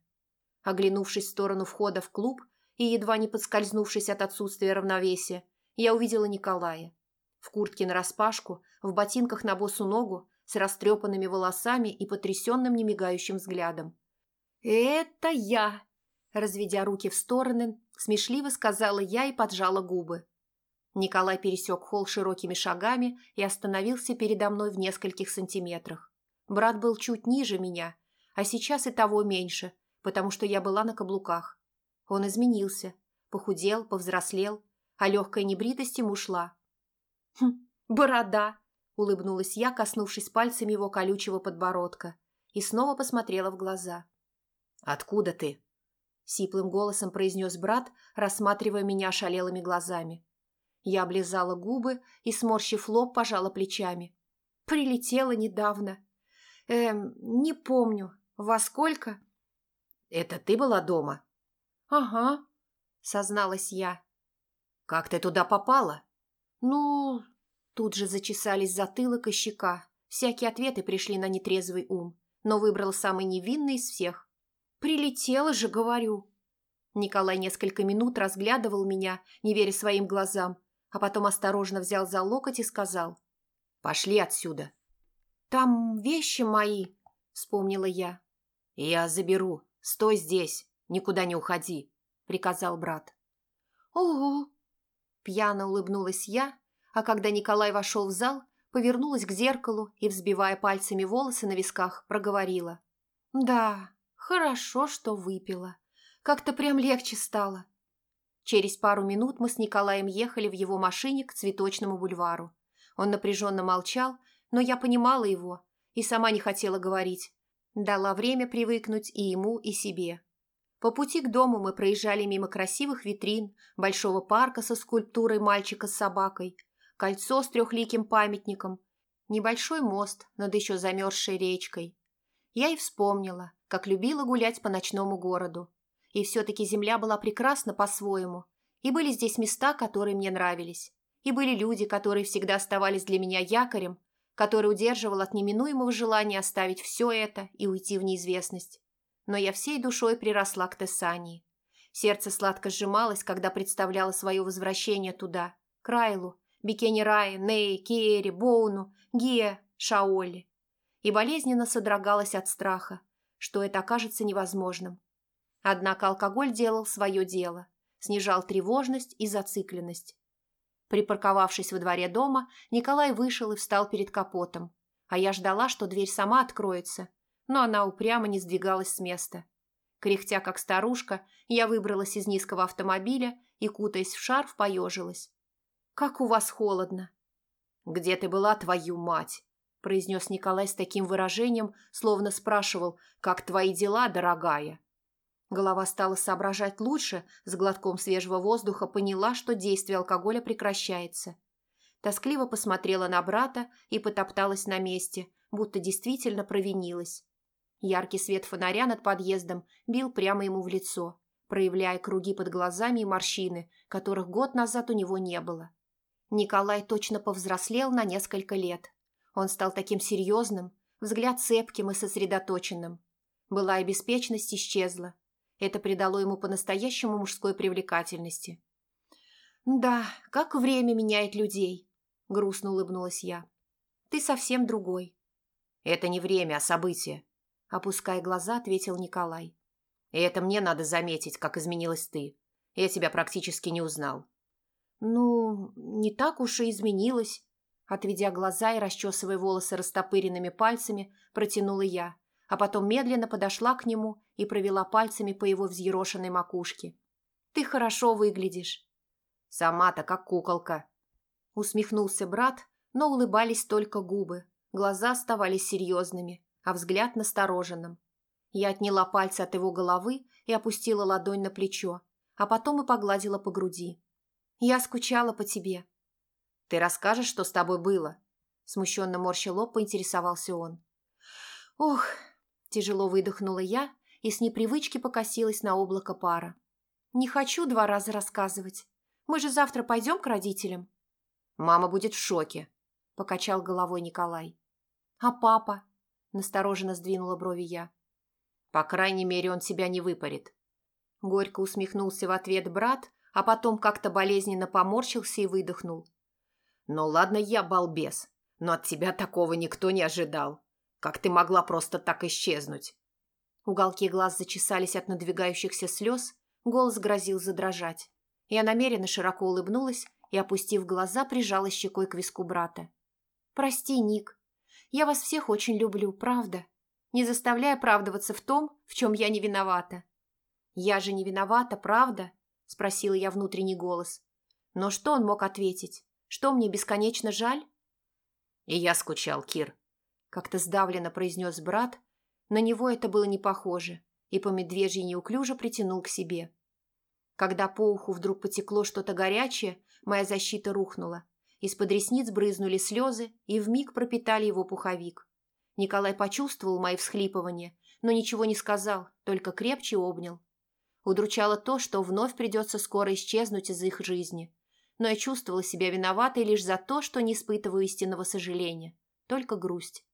A: Оглянувшись в сторону входа в клуб и едва не подскользнувшись от отсутствия равновесия, я увидела Николая. В куртке нараспашку, в ботинках на босу ногу, с растрепанными волосами и потрясенным немигающим взглядом. «Это я!» Разведя руки в стороны, смешливо сказала я и поджала губы. Николай пересек холл широкими шагами и остановился передо мной в нескольких сантиметрах. Брат был чуть ниже меня, а сейчас и того меньше, потому что я была на каблуках. Он изменился, похудел, повзрослел, а легкая небритость ему шла. «Хм, борода!» – улыбнулась я, коснувшись пальцами его колючего подбородка, и снова посмотрела в глаза.
C: «Откуда ты?» – сиплым голосом произнес брат, рассматривая меня шалелыми глазами.
A: Я облизала губы и, сморщив лоб, пожала плечами. «Прилетела недавно. Эм, не помню. Во сколько?»
C: «Это ты была дома?»
A: «Ага», – созналась я.
C: «Как ты туда попала?»
A: «Ну...» Тут же зачесались затылок и щека. Всякие ответы пришли на нетрезвый ум, но выбрал самый невинный из всех. «Прилетела же, говорю». Николай несколько минут разглядывал меня, не веря своим глазам, а потом осторожно взял за локоть и сказал.
C: «Пошли отсюда».
A: «Там вещи мои», — вспомнила я.
C: «Я заберу. Стой здесь. Никуда не уходи», — приказал брат.
A: «Угу», Пьяно улыбнулась я, а когда Николай вошел в зал, повернулась к зеркалу и, взбивая пальцами волосы на висках, проговорила. «Да, хорошо, что выпила. Как-то прям легче стало». Через пару минут мы с Николаем ехали в его машине к Цветочному бульвару. Он напряженно молчал, но я понимала его и сама не хотела говорить. Дала время привыкнуть и ему, и себе. По пути к дому мы проезжали мимо красивых витрин, большого парка со скульптурой мальчика с собакой, кольцо с трехликим памятником, небольшой мост над еще замерзшей речкой. Я и вспомнила, как любила гулять по ночному городу. И все-таки земля была прекрасна по-своему, и были здесь места, которые мне нравились, и были люди, которые всегда оставались для меня якорем, который удерживал от неминуемого желания оставить все это и уйти в неизвестность но я всей душой приросла к Тессании. Сердце сладко сжималось, когда представляла свое возвращение туда, к Райлу, Бикени Рае, Ней, Киэри, Боуну, Гия, Шаоли. И болезненно содрогалась от страха, что это окажется невозможным. Однако алкоголь делал свое дело, снижал тревожность и зацикленность. Припарковавшись во дворе дома, Николай вышел и встал перед капотом, а я ждала, что дверь сама откроется, но она упрямо не сдвигалась с места. Кряхтя, как старушка, я выбралась из низкого автомобиля и, кутаясь в шарф, поежилась. «Как у вас холодно!»
C: «Где ты была, твою мать?»
A: Произнес Николай с таким выражением, словно спрашивал «Как твои дела, дорогая?» Голова стала соображать лучше, с глотком свежего воздуха поняла, что действие алкоголя прекращается. Тоскливо посмотрела на брата и потопталась на месте, будто действительно провинилась. Яркий свет фонаря над подъездом бил прямо ему в лицо, проявляя круги под глазами и морщины, которых год назад у него не было. Николай точно повзрослел на несколько лет. Он стал таким серьезным, взгляд цепким и сосредоточенным. Была и беспечность исчезла. Это придало ему по-настоящему мужской привлекательности. «Да, как время меняет людей», – грустно улыбнулась я. «Ты совсем другой».
C: «Это не время, а событие», – опуская глаза, ответил Николай. «И это мне надо заметить, как изменилась ты. Я тебя практически не узнал».
A: «Ну, не так уж и изменилась», – отведя глаза и расчесывая волосы растопыренными пальцами, протянула я, а потом медленно подошла к нему и провела пальцами по его взъерошенной макушке. «Ты хорошо выглядишь».
C: «Сама-то как куколка», Усмехнулся брат, но улыбались только губы. Глаза оставались серьезными, а взгляд настороженным. Я отняла пальцы от его головы и опустила ладонь на плечо, а потом и погладила по груди. «Я скучала по тебе». «Ты расскажешь, что с тобой было?» Смущенно морща лоб поинтересовался он.
A: «Ох!» – тяжело выдохнула я и с непривычки покосилась на облако пара. «Не хочу два раза рассказывать. Мы же завтра пойдем к родителям?»
C: Мама будет в шоке», – покачал головой Николай.
A: «А папа?» – настороженно сдвинула брови я.
C: «По крайней мере, он тебя не выпарит».
A: Горько усмехнулся в ответ брат, а потом как-то болезненно поморщился и выдохнул.
C: «Ну ладно, я балбес, но от тебя такого никто не ожидал. Как ты могла просто так исчезнуть?»
A: Уголки глаз зачесались от надвигающихся слез, голос грозил задрожать. Я намеренно широко улыбнулась и, опустив глаза, прижала щекой к виску брата. «Прости, Ник. Я вас всех очень люблю, правда. Не заставляй оправдываться в том, в чем я не виновата». «Я же не виновата, правда?» – спросила я внутренний голос. Но что он мог ответить? Что мне бесконечно жаль?
C: «И я скучал, Кир», – как-то сдавленно произнес брат. На него это было не похоже, и по медвежьи неуклюже притянул к себе.
A: Когда по уху вдруг потекло что-то горячее, Моя защита рухнула. Из-под ресниц брызнули слезы и вмиг пропитали его пуховик. Николай почувствовал мои всхлипывания, но ничего не сказал, только крепче обнял. Удручало то, что вновь придется скоро исчезнуть из их жизни. Но я чувствовала себя виноватой лишь за то, что не испытываю истинного сожаления, только грусть.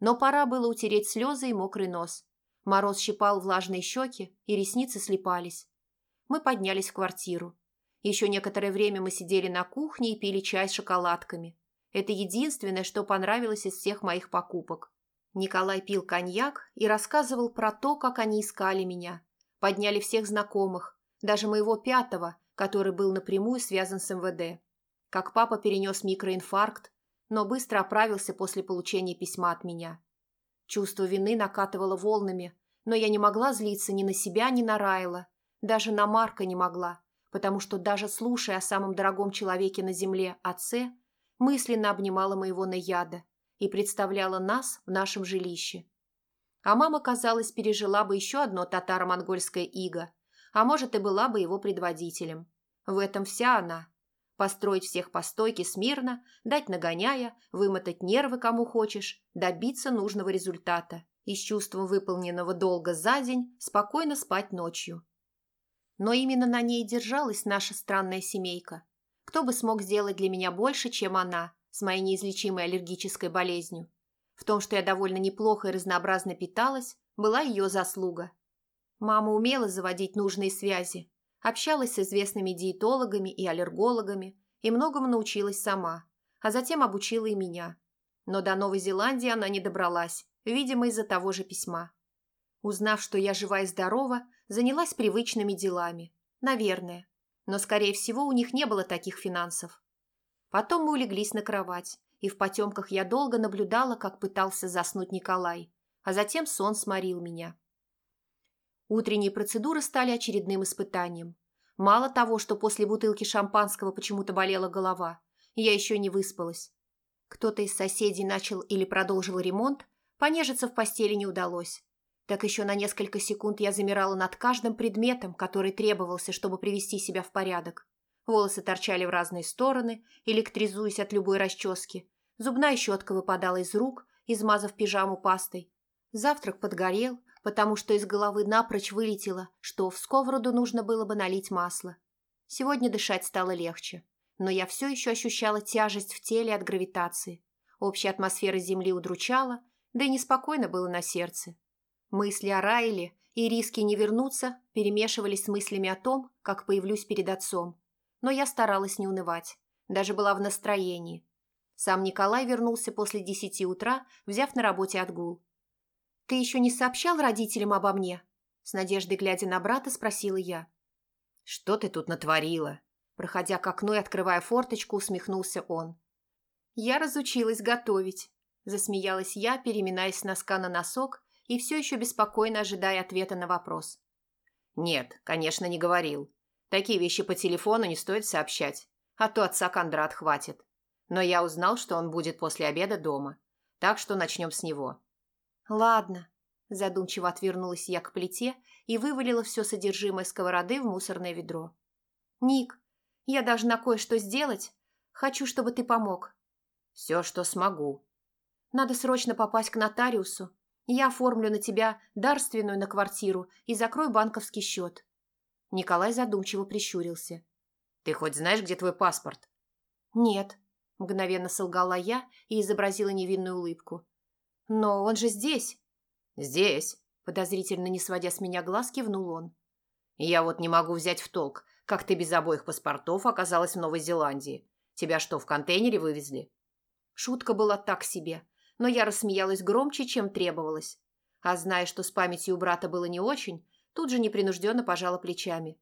A: Но пора было утереть слезы и мокрый нос. Мороз щипал влажные щеки, и ресницы слепались. Мы поднялись в квартиру. Еще некоторое время мы сидели на кухне и пили чай с шоколадками. Это единственное, что понравилось из всех моих покупок. Николай пил коньяк и рассказывал про то, как они искали меня. Подняли всех знакомых, даже моего пятого, который был напрямую связан с МВД. Как папа перенес микроинфаркт, но быстро оправился после получения письма от меня. Чувство вины накатывало волнами, но я не могла злиться ни на себя, ни на Райла. Даже на Марка не могла, потому что даже слушая о самом дорогом человеке на земле, отце, мысленно обнимала моего наяда и представляла нас в нашем жилище. А мама, казалось, пережила бы еще одно татаро-монгольское иго, а может и была бы его предводителем. В этом вся она. Построить всех по стойке смирно, дать нагоняя, вымотать нервы кому хочешь, добиться нужного результата и с чувством выполненного долга за день спокойно спать ночью. Но именно на ней держалась наша странная семейка. Кто бы смог сделать для меня больше, чем она, с моей неизлечимой аллергической болезнью? В том, что я довольно неплохо и разнообразно питалась, была ее заслуга. Мама умела заводить нужные связи, общалась с известными диетологами и аллергологами и многому научилась сама, а затем обучила и меня. Но до Новой Зеландии она не добралась, видимо, из-за того же письма. Узнав, что я жива и здорова, занялась привычными делами. Наверное. Но, скорее всего, у них не было таких финансов. Потом мы улеглись на кровать, и в потемках я долго наблюдала, как пытался заснуть Николай, а затем сон сморил меня. Утренние процедуры стали очередным испытанием. Мало того, что после бутылки шампанского почему-то болела голова, я еще не выспалась. Кто-то из соседей начал или продолжил ремонт, понежиться в постели не удалось. Так еще на несколько секунд я замирала над каждым предметом, который требовался, чтобы привести себя в порядок. Волосы торчали в разные стороны, электризуясь от любой расчески. Зубная щетка выпадала из рук, измазав пижаму пастой. Завтрак подгорел, потому что из головы напрочь вылетело, что в сковороду нужно было бы налить масло. Сегодня дышать стало легче, но я все еще ощущала тяжесть в теле от гравитации. Общая атмосфера Земли удручала, да и неспокойно было на сердце. Мысли о Райле и риске не вернуться перемешивались с мыслями о том, как появлюсь перед отцом. Но я старалась не унывать, даже была в настроении. Сам Николай вернулся после десяти утра, взяв на работе отгул. «Ты еще не сообщал родителям обо мне?» С надеждой глядя на брата, спросила я.
C: «Что ты тут натворила?» Проходя к окну и открывая форточку, усмехнулся он.
A: «Я разучилась готовить», – засмеялась я, переминаясь с носка на носок и все еще беспокойно ожидая ответа на вопрос.
C: «Нет, конечно, не говорил. Такие вещи по телефону не стоит сообщать, а то отца Кондрат хватит. Но я узнал, что он будет после обеда дома, так что начнем с него».
A: «Ладно», – задумчиво отвернулась я к плите и вывалила все содержимое сковороды в мусорное ведро. «Ник, я должна кое-что сделать. Хочу, чтобы ты помог».
C: «Все, что смогу».
A: «Надо срочно попасть к нотариусу. Я оформлю на тебя дарственную на квартиру и закрою банковский счет». Николай задумчиво прищурился.
C: «Ты хоть знаешь, где твой паспорт?»
A: «Нет», – мгновенно солгала я и изобразила невинную улыбку. «Но он же здесь».
C: «Здесь», –
A: подозрительно не сводя с меня глаз, кивнул он.
C: «Я вот не могу взять в толк, как ты без обоих паспортов оказалась в Новой Зеландии. Тебя что, в контейнере вывезли?»
A: Шутка была так себе, но я рассмеялась громче, чем требовалось. А зная, что с памятью у брата было не очень, тут же непринужденно пожала плечами.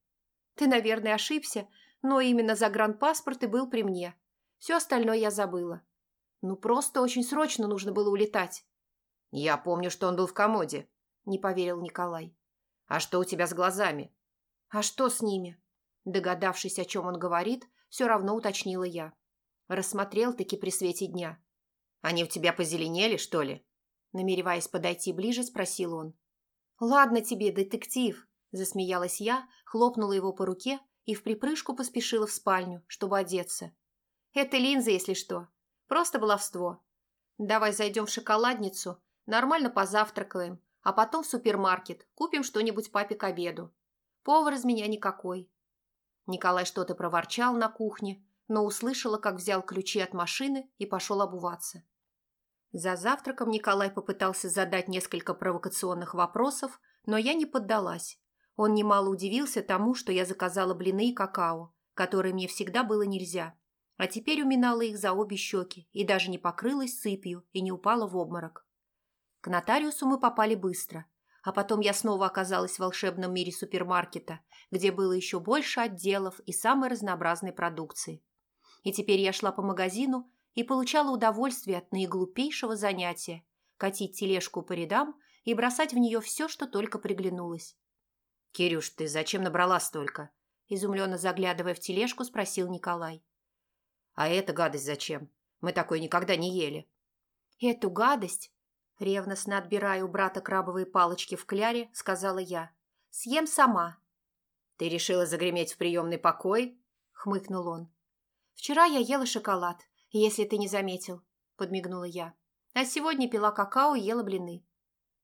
A: «Ты, наверное, ошибся, но именно загранпаспорт и был при мне. Все остальное я забыла. Ну, просто очень срочно нужно было улетать».
C: «Я помню, что он был в комоде», – не поверил Николай. «А что у тебя с глазами?»
A: «А что с ними?» Догадавшись, о чем он говорит, все равно уточнила я. Рассмотрел-таки при свете дня.
C: «Они у тебя позеленели, что ли?»
A: Намереваясь подойти ближе, спросил он. «Ладно тебе, детектив», – засмеялась я, хлопнула его по руке и в припрыжку поспешила в спальню, чтобы одеться. «Это линза, если что. Просто баловство. Давай зайдем в шоколадницу, нормально позавтракаем, а потом в супермаркет, купим что-нибудь папе к обеду. Повар из меня никакой». Николай что-то проворчал на кухне, но услышала, как взял ключи от машины и пошел обуваться. За завтраком Николай попытался задать несколько провокационных вопросов, но я не поддалась. Он немало удивился тому, что я заказала блины и какао, которые мне всегда было нельзя, а теперь уминала их за обе щеки и даже не покрылась сыпью и не упала в обморок. К нотариусу мы попали быстро, а потом я снова оказалась в волшебном мире супермаркета, где было еще больше отделов и самой разнообразной продукции. И теперь я шла по магазину и получала удовольствие от наиглупейшего занятия – катить тележку по рядам и бросать в нее все, что только приглянулось.
C: «Кирюш, ты зачем набрала столько?» – изумленно заглядывая в тележку, спросил Николай. «А эта гадость зачем? Мы такой никогда не ели».
A: «Эту гадость?» – ревностно отбирая у брата крабовые палочки в кляре, сказала я. «Съем сама».
C: «Ты решила загреметь в приемный покой?» – хмыкнул он.
A: «Вчера я ела шоколад, если ты не заметил», – подмигнула я. «А сегодня пила какао и ела блины».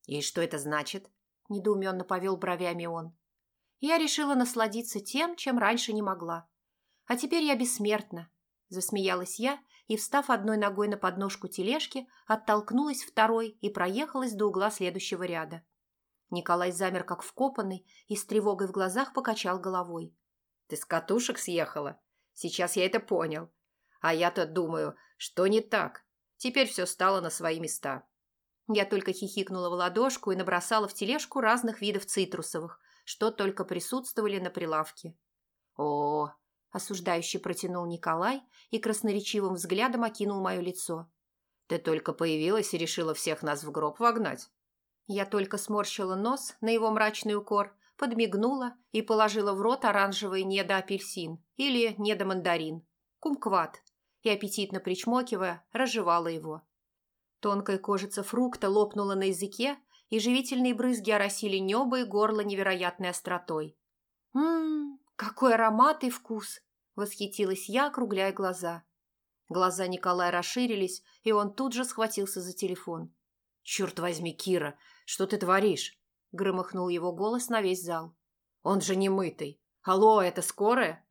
C: «И что это значит?»
A: – недоуменно повел бровями он. «Я решила насладиться тем, чем раньше не могла. А теперь я бессмертна», – засмеялась я и, встав одной ногой на подножку тележки, оттолкнулась второй и проехалась до угла следующего ряда. Николай замер как вкопанный и с тревогой в глазах покачал головой.
C: «Ты с катушек съехала? Сейчас я это понял. А я-то думаю, что не так. Теперь все стало на свои места».
A: Я только хихикнула в ладошку и набросала в тележку разных видов цитрусовых, что только присутствовали на прилавке.
C: «О,
A: осуждающий протянул Николай и красноречивым взглядом окинул мое лицо.
C: «Ты только появилась и решила всех нас в гроб вогнать».
A: Я только сморщила нос на его мрачный укор, подмигнула и положила в рот оранжевый недоапельсин или недомандарин, кумкват. и, аппетитно причмокивая, разжевала его. Тонкая кожица фрукта лопнула на языке, и живительные брызги оросили небо и горло невероятной остротой. «Ммм, какой аромат и вкус!» – восхитилась я, округляя глаза. Глаза Николая расширились, и он тут же схватился за телефон.
C: «Черт возьми, Кира, что ты творишь?» – громыхнул его голос на весь зал. «Он же не мытый. Алло, это скорая?»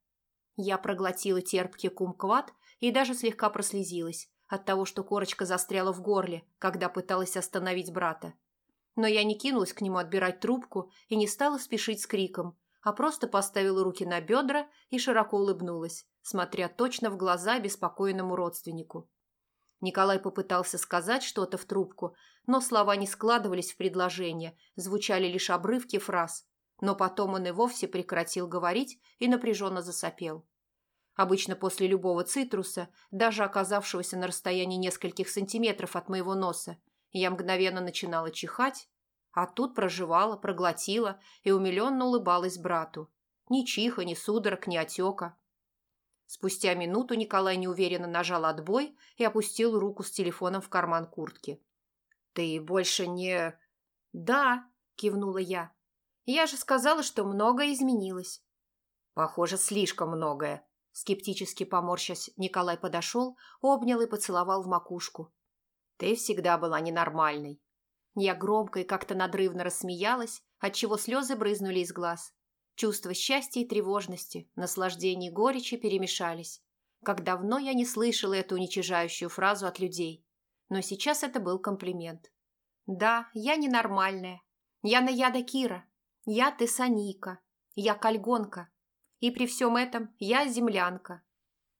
A: Я проглотила терпкий кумкват и даже слегка прослезилась от того, что корочка застряла в горле, когда пыталась остановить брата. Но я не кинулась к нему отбирать трубку и не стала спешить с криком, а просто поставила руки на бедра и широко улыбнулась, смотря точно в глаза беспокойному родственнику. Николай попытался сказать что-то в трубку, но слова не складывались в предложение, звучали лишь обрывки фраз. Но потом он и вовсе прекратил говорить и напряженно засопел. Обычно после любого цитруса, даже оказавшегося на расстоянии нескольких сантиметров от моего носа, я мгновенно начинала чихать, а тут проживала, проглотила и умиленно улыбалась брату. Ни чиха, ни судорог, ни отека. Спустя минуту Николай неуверенно нажал отбой и опустил руку с телефоном в карман куртки. «Ты больше не...» «Да», – кивнула я. «Я же сказала, что многое изменилось».
C: «Похоже, слишком многое», – скептически поморщась, Николай подошел, обнял и поцеловал в макушку. «Ты всегда была ненормальной».
A: Я громко и как-то надрывно рассмеялась, отчего слезы брызнули из глаз. Чувства счастья и тревожности, наслаждения и горечи перемешались. Как давно я не слышала эту уничижающую фразу от людей. Но сейчас это был комплимент. Да, я ненормальная. Я Наяда Кира. Я Тессаника. Я Кальгонка. И при всем этом я землянка.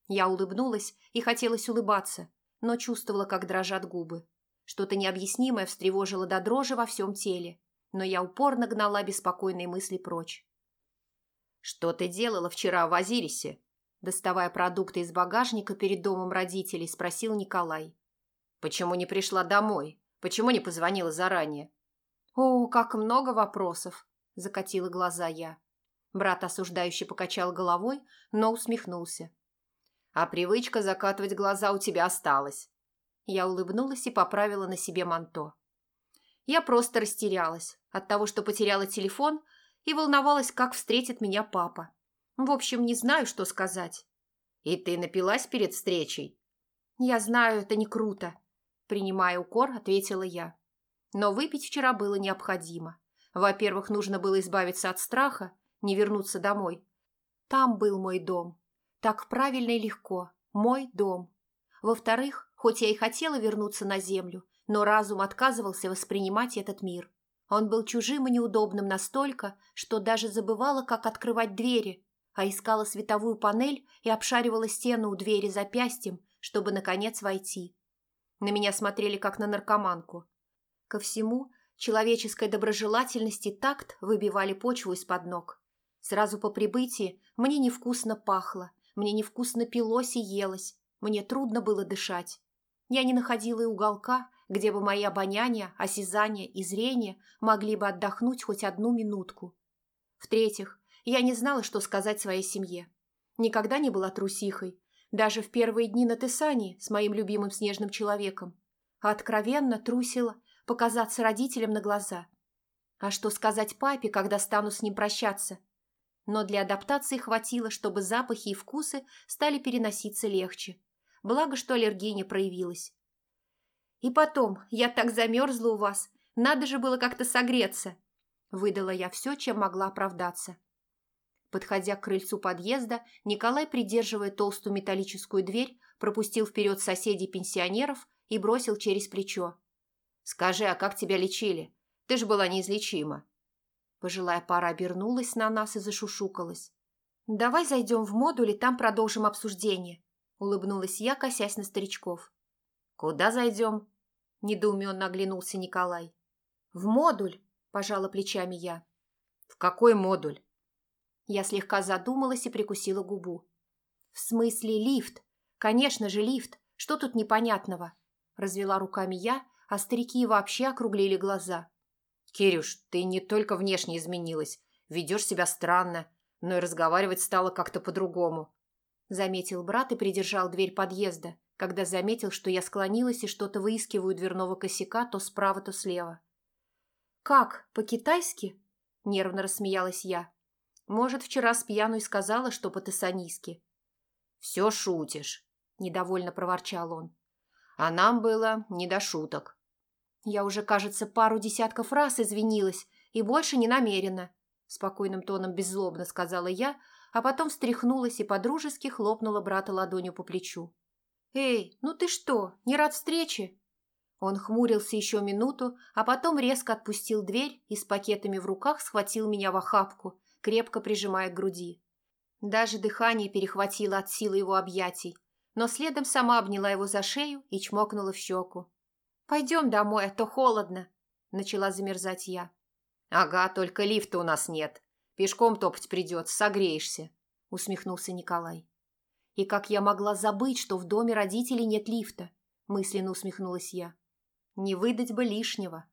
A: Я улыбнулась и хотелось улыбаться, но чувствовала, как дрожат губы. Что-то необъяснимое встревожило до дрожи во всем теле, но я упорно гнала беспокойные мысли прочь.
C: «Что ты делала вчера в Азирисе?» Доставая продукты из багажника перед домом родителей, спросил Николай. «Почему не пришла домой? Почему не позвонила заранее?»
A: «О, как много вопросов!» – закатила глаза я. Брат осуждающе покачал головой, но усмехнулся.
C: «А привычка закатывать глаза у тебя осталась».
A: Я улыбнулась и поправила на себе манто. Я просто растерялась от того, что потеряла телефон – и волновалась, как встретит меня папа. В общем, не знаю, что сказать.
C: «И ты напилась перед встречей?»
A: «Я знаю, это не круто», – принимая укор, ответила я. Но выпить вчера было необходимо. Во-первых, нужно было избавиться от страха, не вернуться домой. Там был мой дом. Так правильно и легко. Мой дом. Во-вторых, хоть я и хотела вернуться на землю, но разум отказывался воспринимать этот мир. Он был чужим и неудобным настолько, что даже забывала, как открывать двери, а искала световую панель и обшаривала стену у двери запястьем, чтобы, наконец, войти. На меня смотрели, как на наркоманку. Ко всему, человеческой доброжелательности такт выбивали почву из-под ног. Сразу по прибытии мне невкусно пахло, мне невкусно пилось и елось, мне трудно было дышать. Я не находила и уголка, где бы мои обоняние, осязание и зрение могли бы отдохнуть хоть одну минутку. В-третьих, я не знала, что сказать своей семье. Никогда не была трусихой, даже в первые дни на Тесании с моим любимым снежным человеком, а откровенно трусила показаться родителям на глаза. А что сказать папе, когда стану с ним прощаться? Но для адаптации хватило, чтобы запахи и вкусы стали переноситься легче. Благо, что аллергия не проявилась. И потом, я так замерзла у вас. Надо же было как-то согреться. Выдала я все, чем могла оправдаться. Подходя к крыльцу подъезда, Николай, придерживая толстую металлическую дверь, пропустил вперед соседей-пенсионеров и бросил через плечо. «Скажи, а как тебя лечили? Ты же была неизлечима». Пожилая пара обернулась на нас и зашушукалась. «Давай зайдем в модуль и там продолжим обсуждение», – улыбнулась я, косясь на старичков. «Куда зайдем?» недоуменно оглянулся Николай. «В модуль!» – пожала плечами я.
C: «В какой модуль?»
A: Я слегка задумалась и прикусила губу. «В смысле лифт? Конечно же лифт. Что тут непонятного?» Развела руками я, а старики вообще округлили глаза.
C: «Кирюш, ты не только внешне изменилась, ведешь себя странно, но и разговаривать стало как-то по-другому».
A: – заметил брат и придержал дверь подъезда, когда заметил, что я склонилась и что-то выискиваю дверного косяка то справа, то слева. «Как, по-китайски?» – нервно рассмеялась я. «Может, вчера с пьяной сказала, что по-тессанийски?»
C: «Все шутишь», – недовольно проворчал он.
A: «А нам было не до шуток». Я уже, кажется, пару десятков раз извинилась и больше не намерена, спокойным тоном беззлобно сказала я, а потом встряхнулась и подружески хлопнула брата ладонью по плечу. «Эй, ну ты что, не рад встрече?» Он хмурился еще минуту, а потом резко отпустил дверь и с пакетами в руках схватил меня в охапку, крепко прижимая к груди. Даже дыхание перехватило от силы его объятий, но следом сама обняла его за шею и чмокнула в щеку. «Пойдем домой, а то холодно», – начала замерзать я.
C: «Ага, только лифта у нас нет. Пешком топать придется, согреешься», – усмехнулся Николай.
A: «И как я могла забыть, что в доме родителей нет лифта?» – мысленно усмехнулась я. «Не выдать бы лишнего».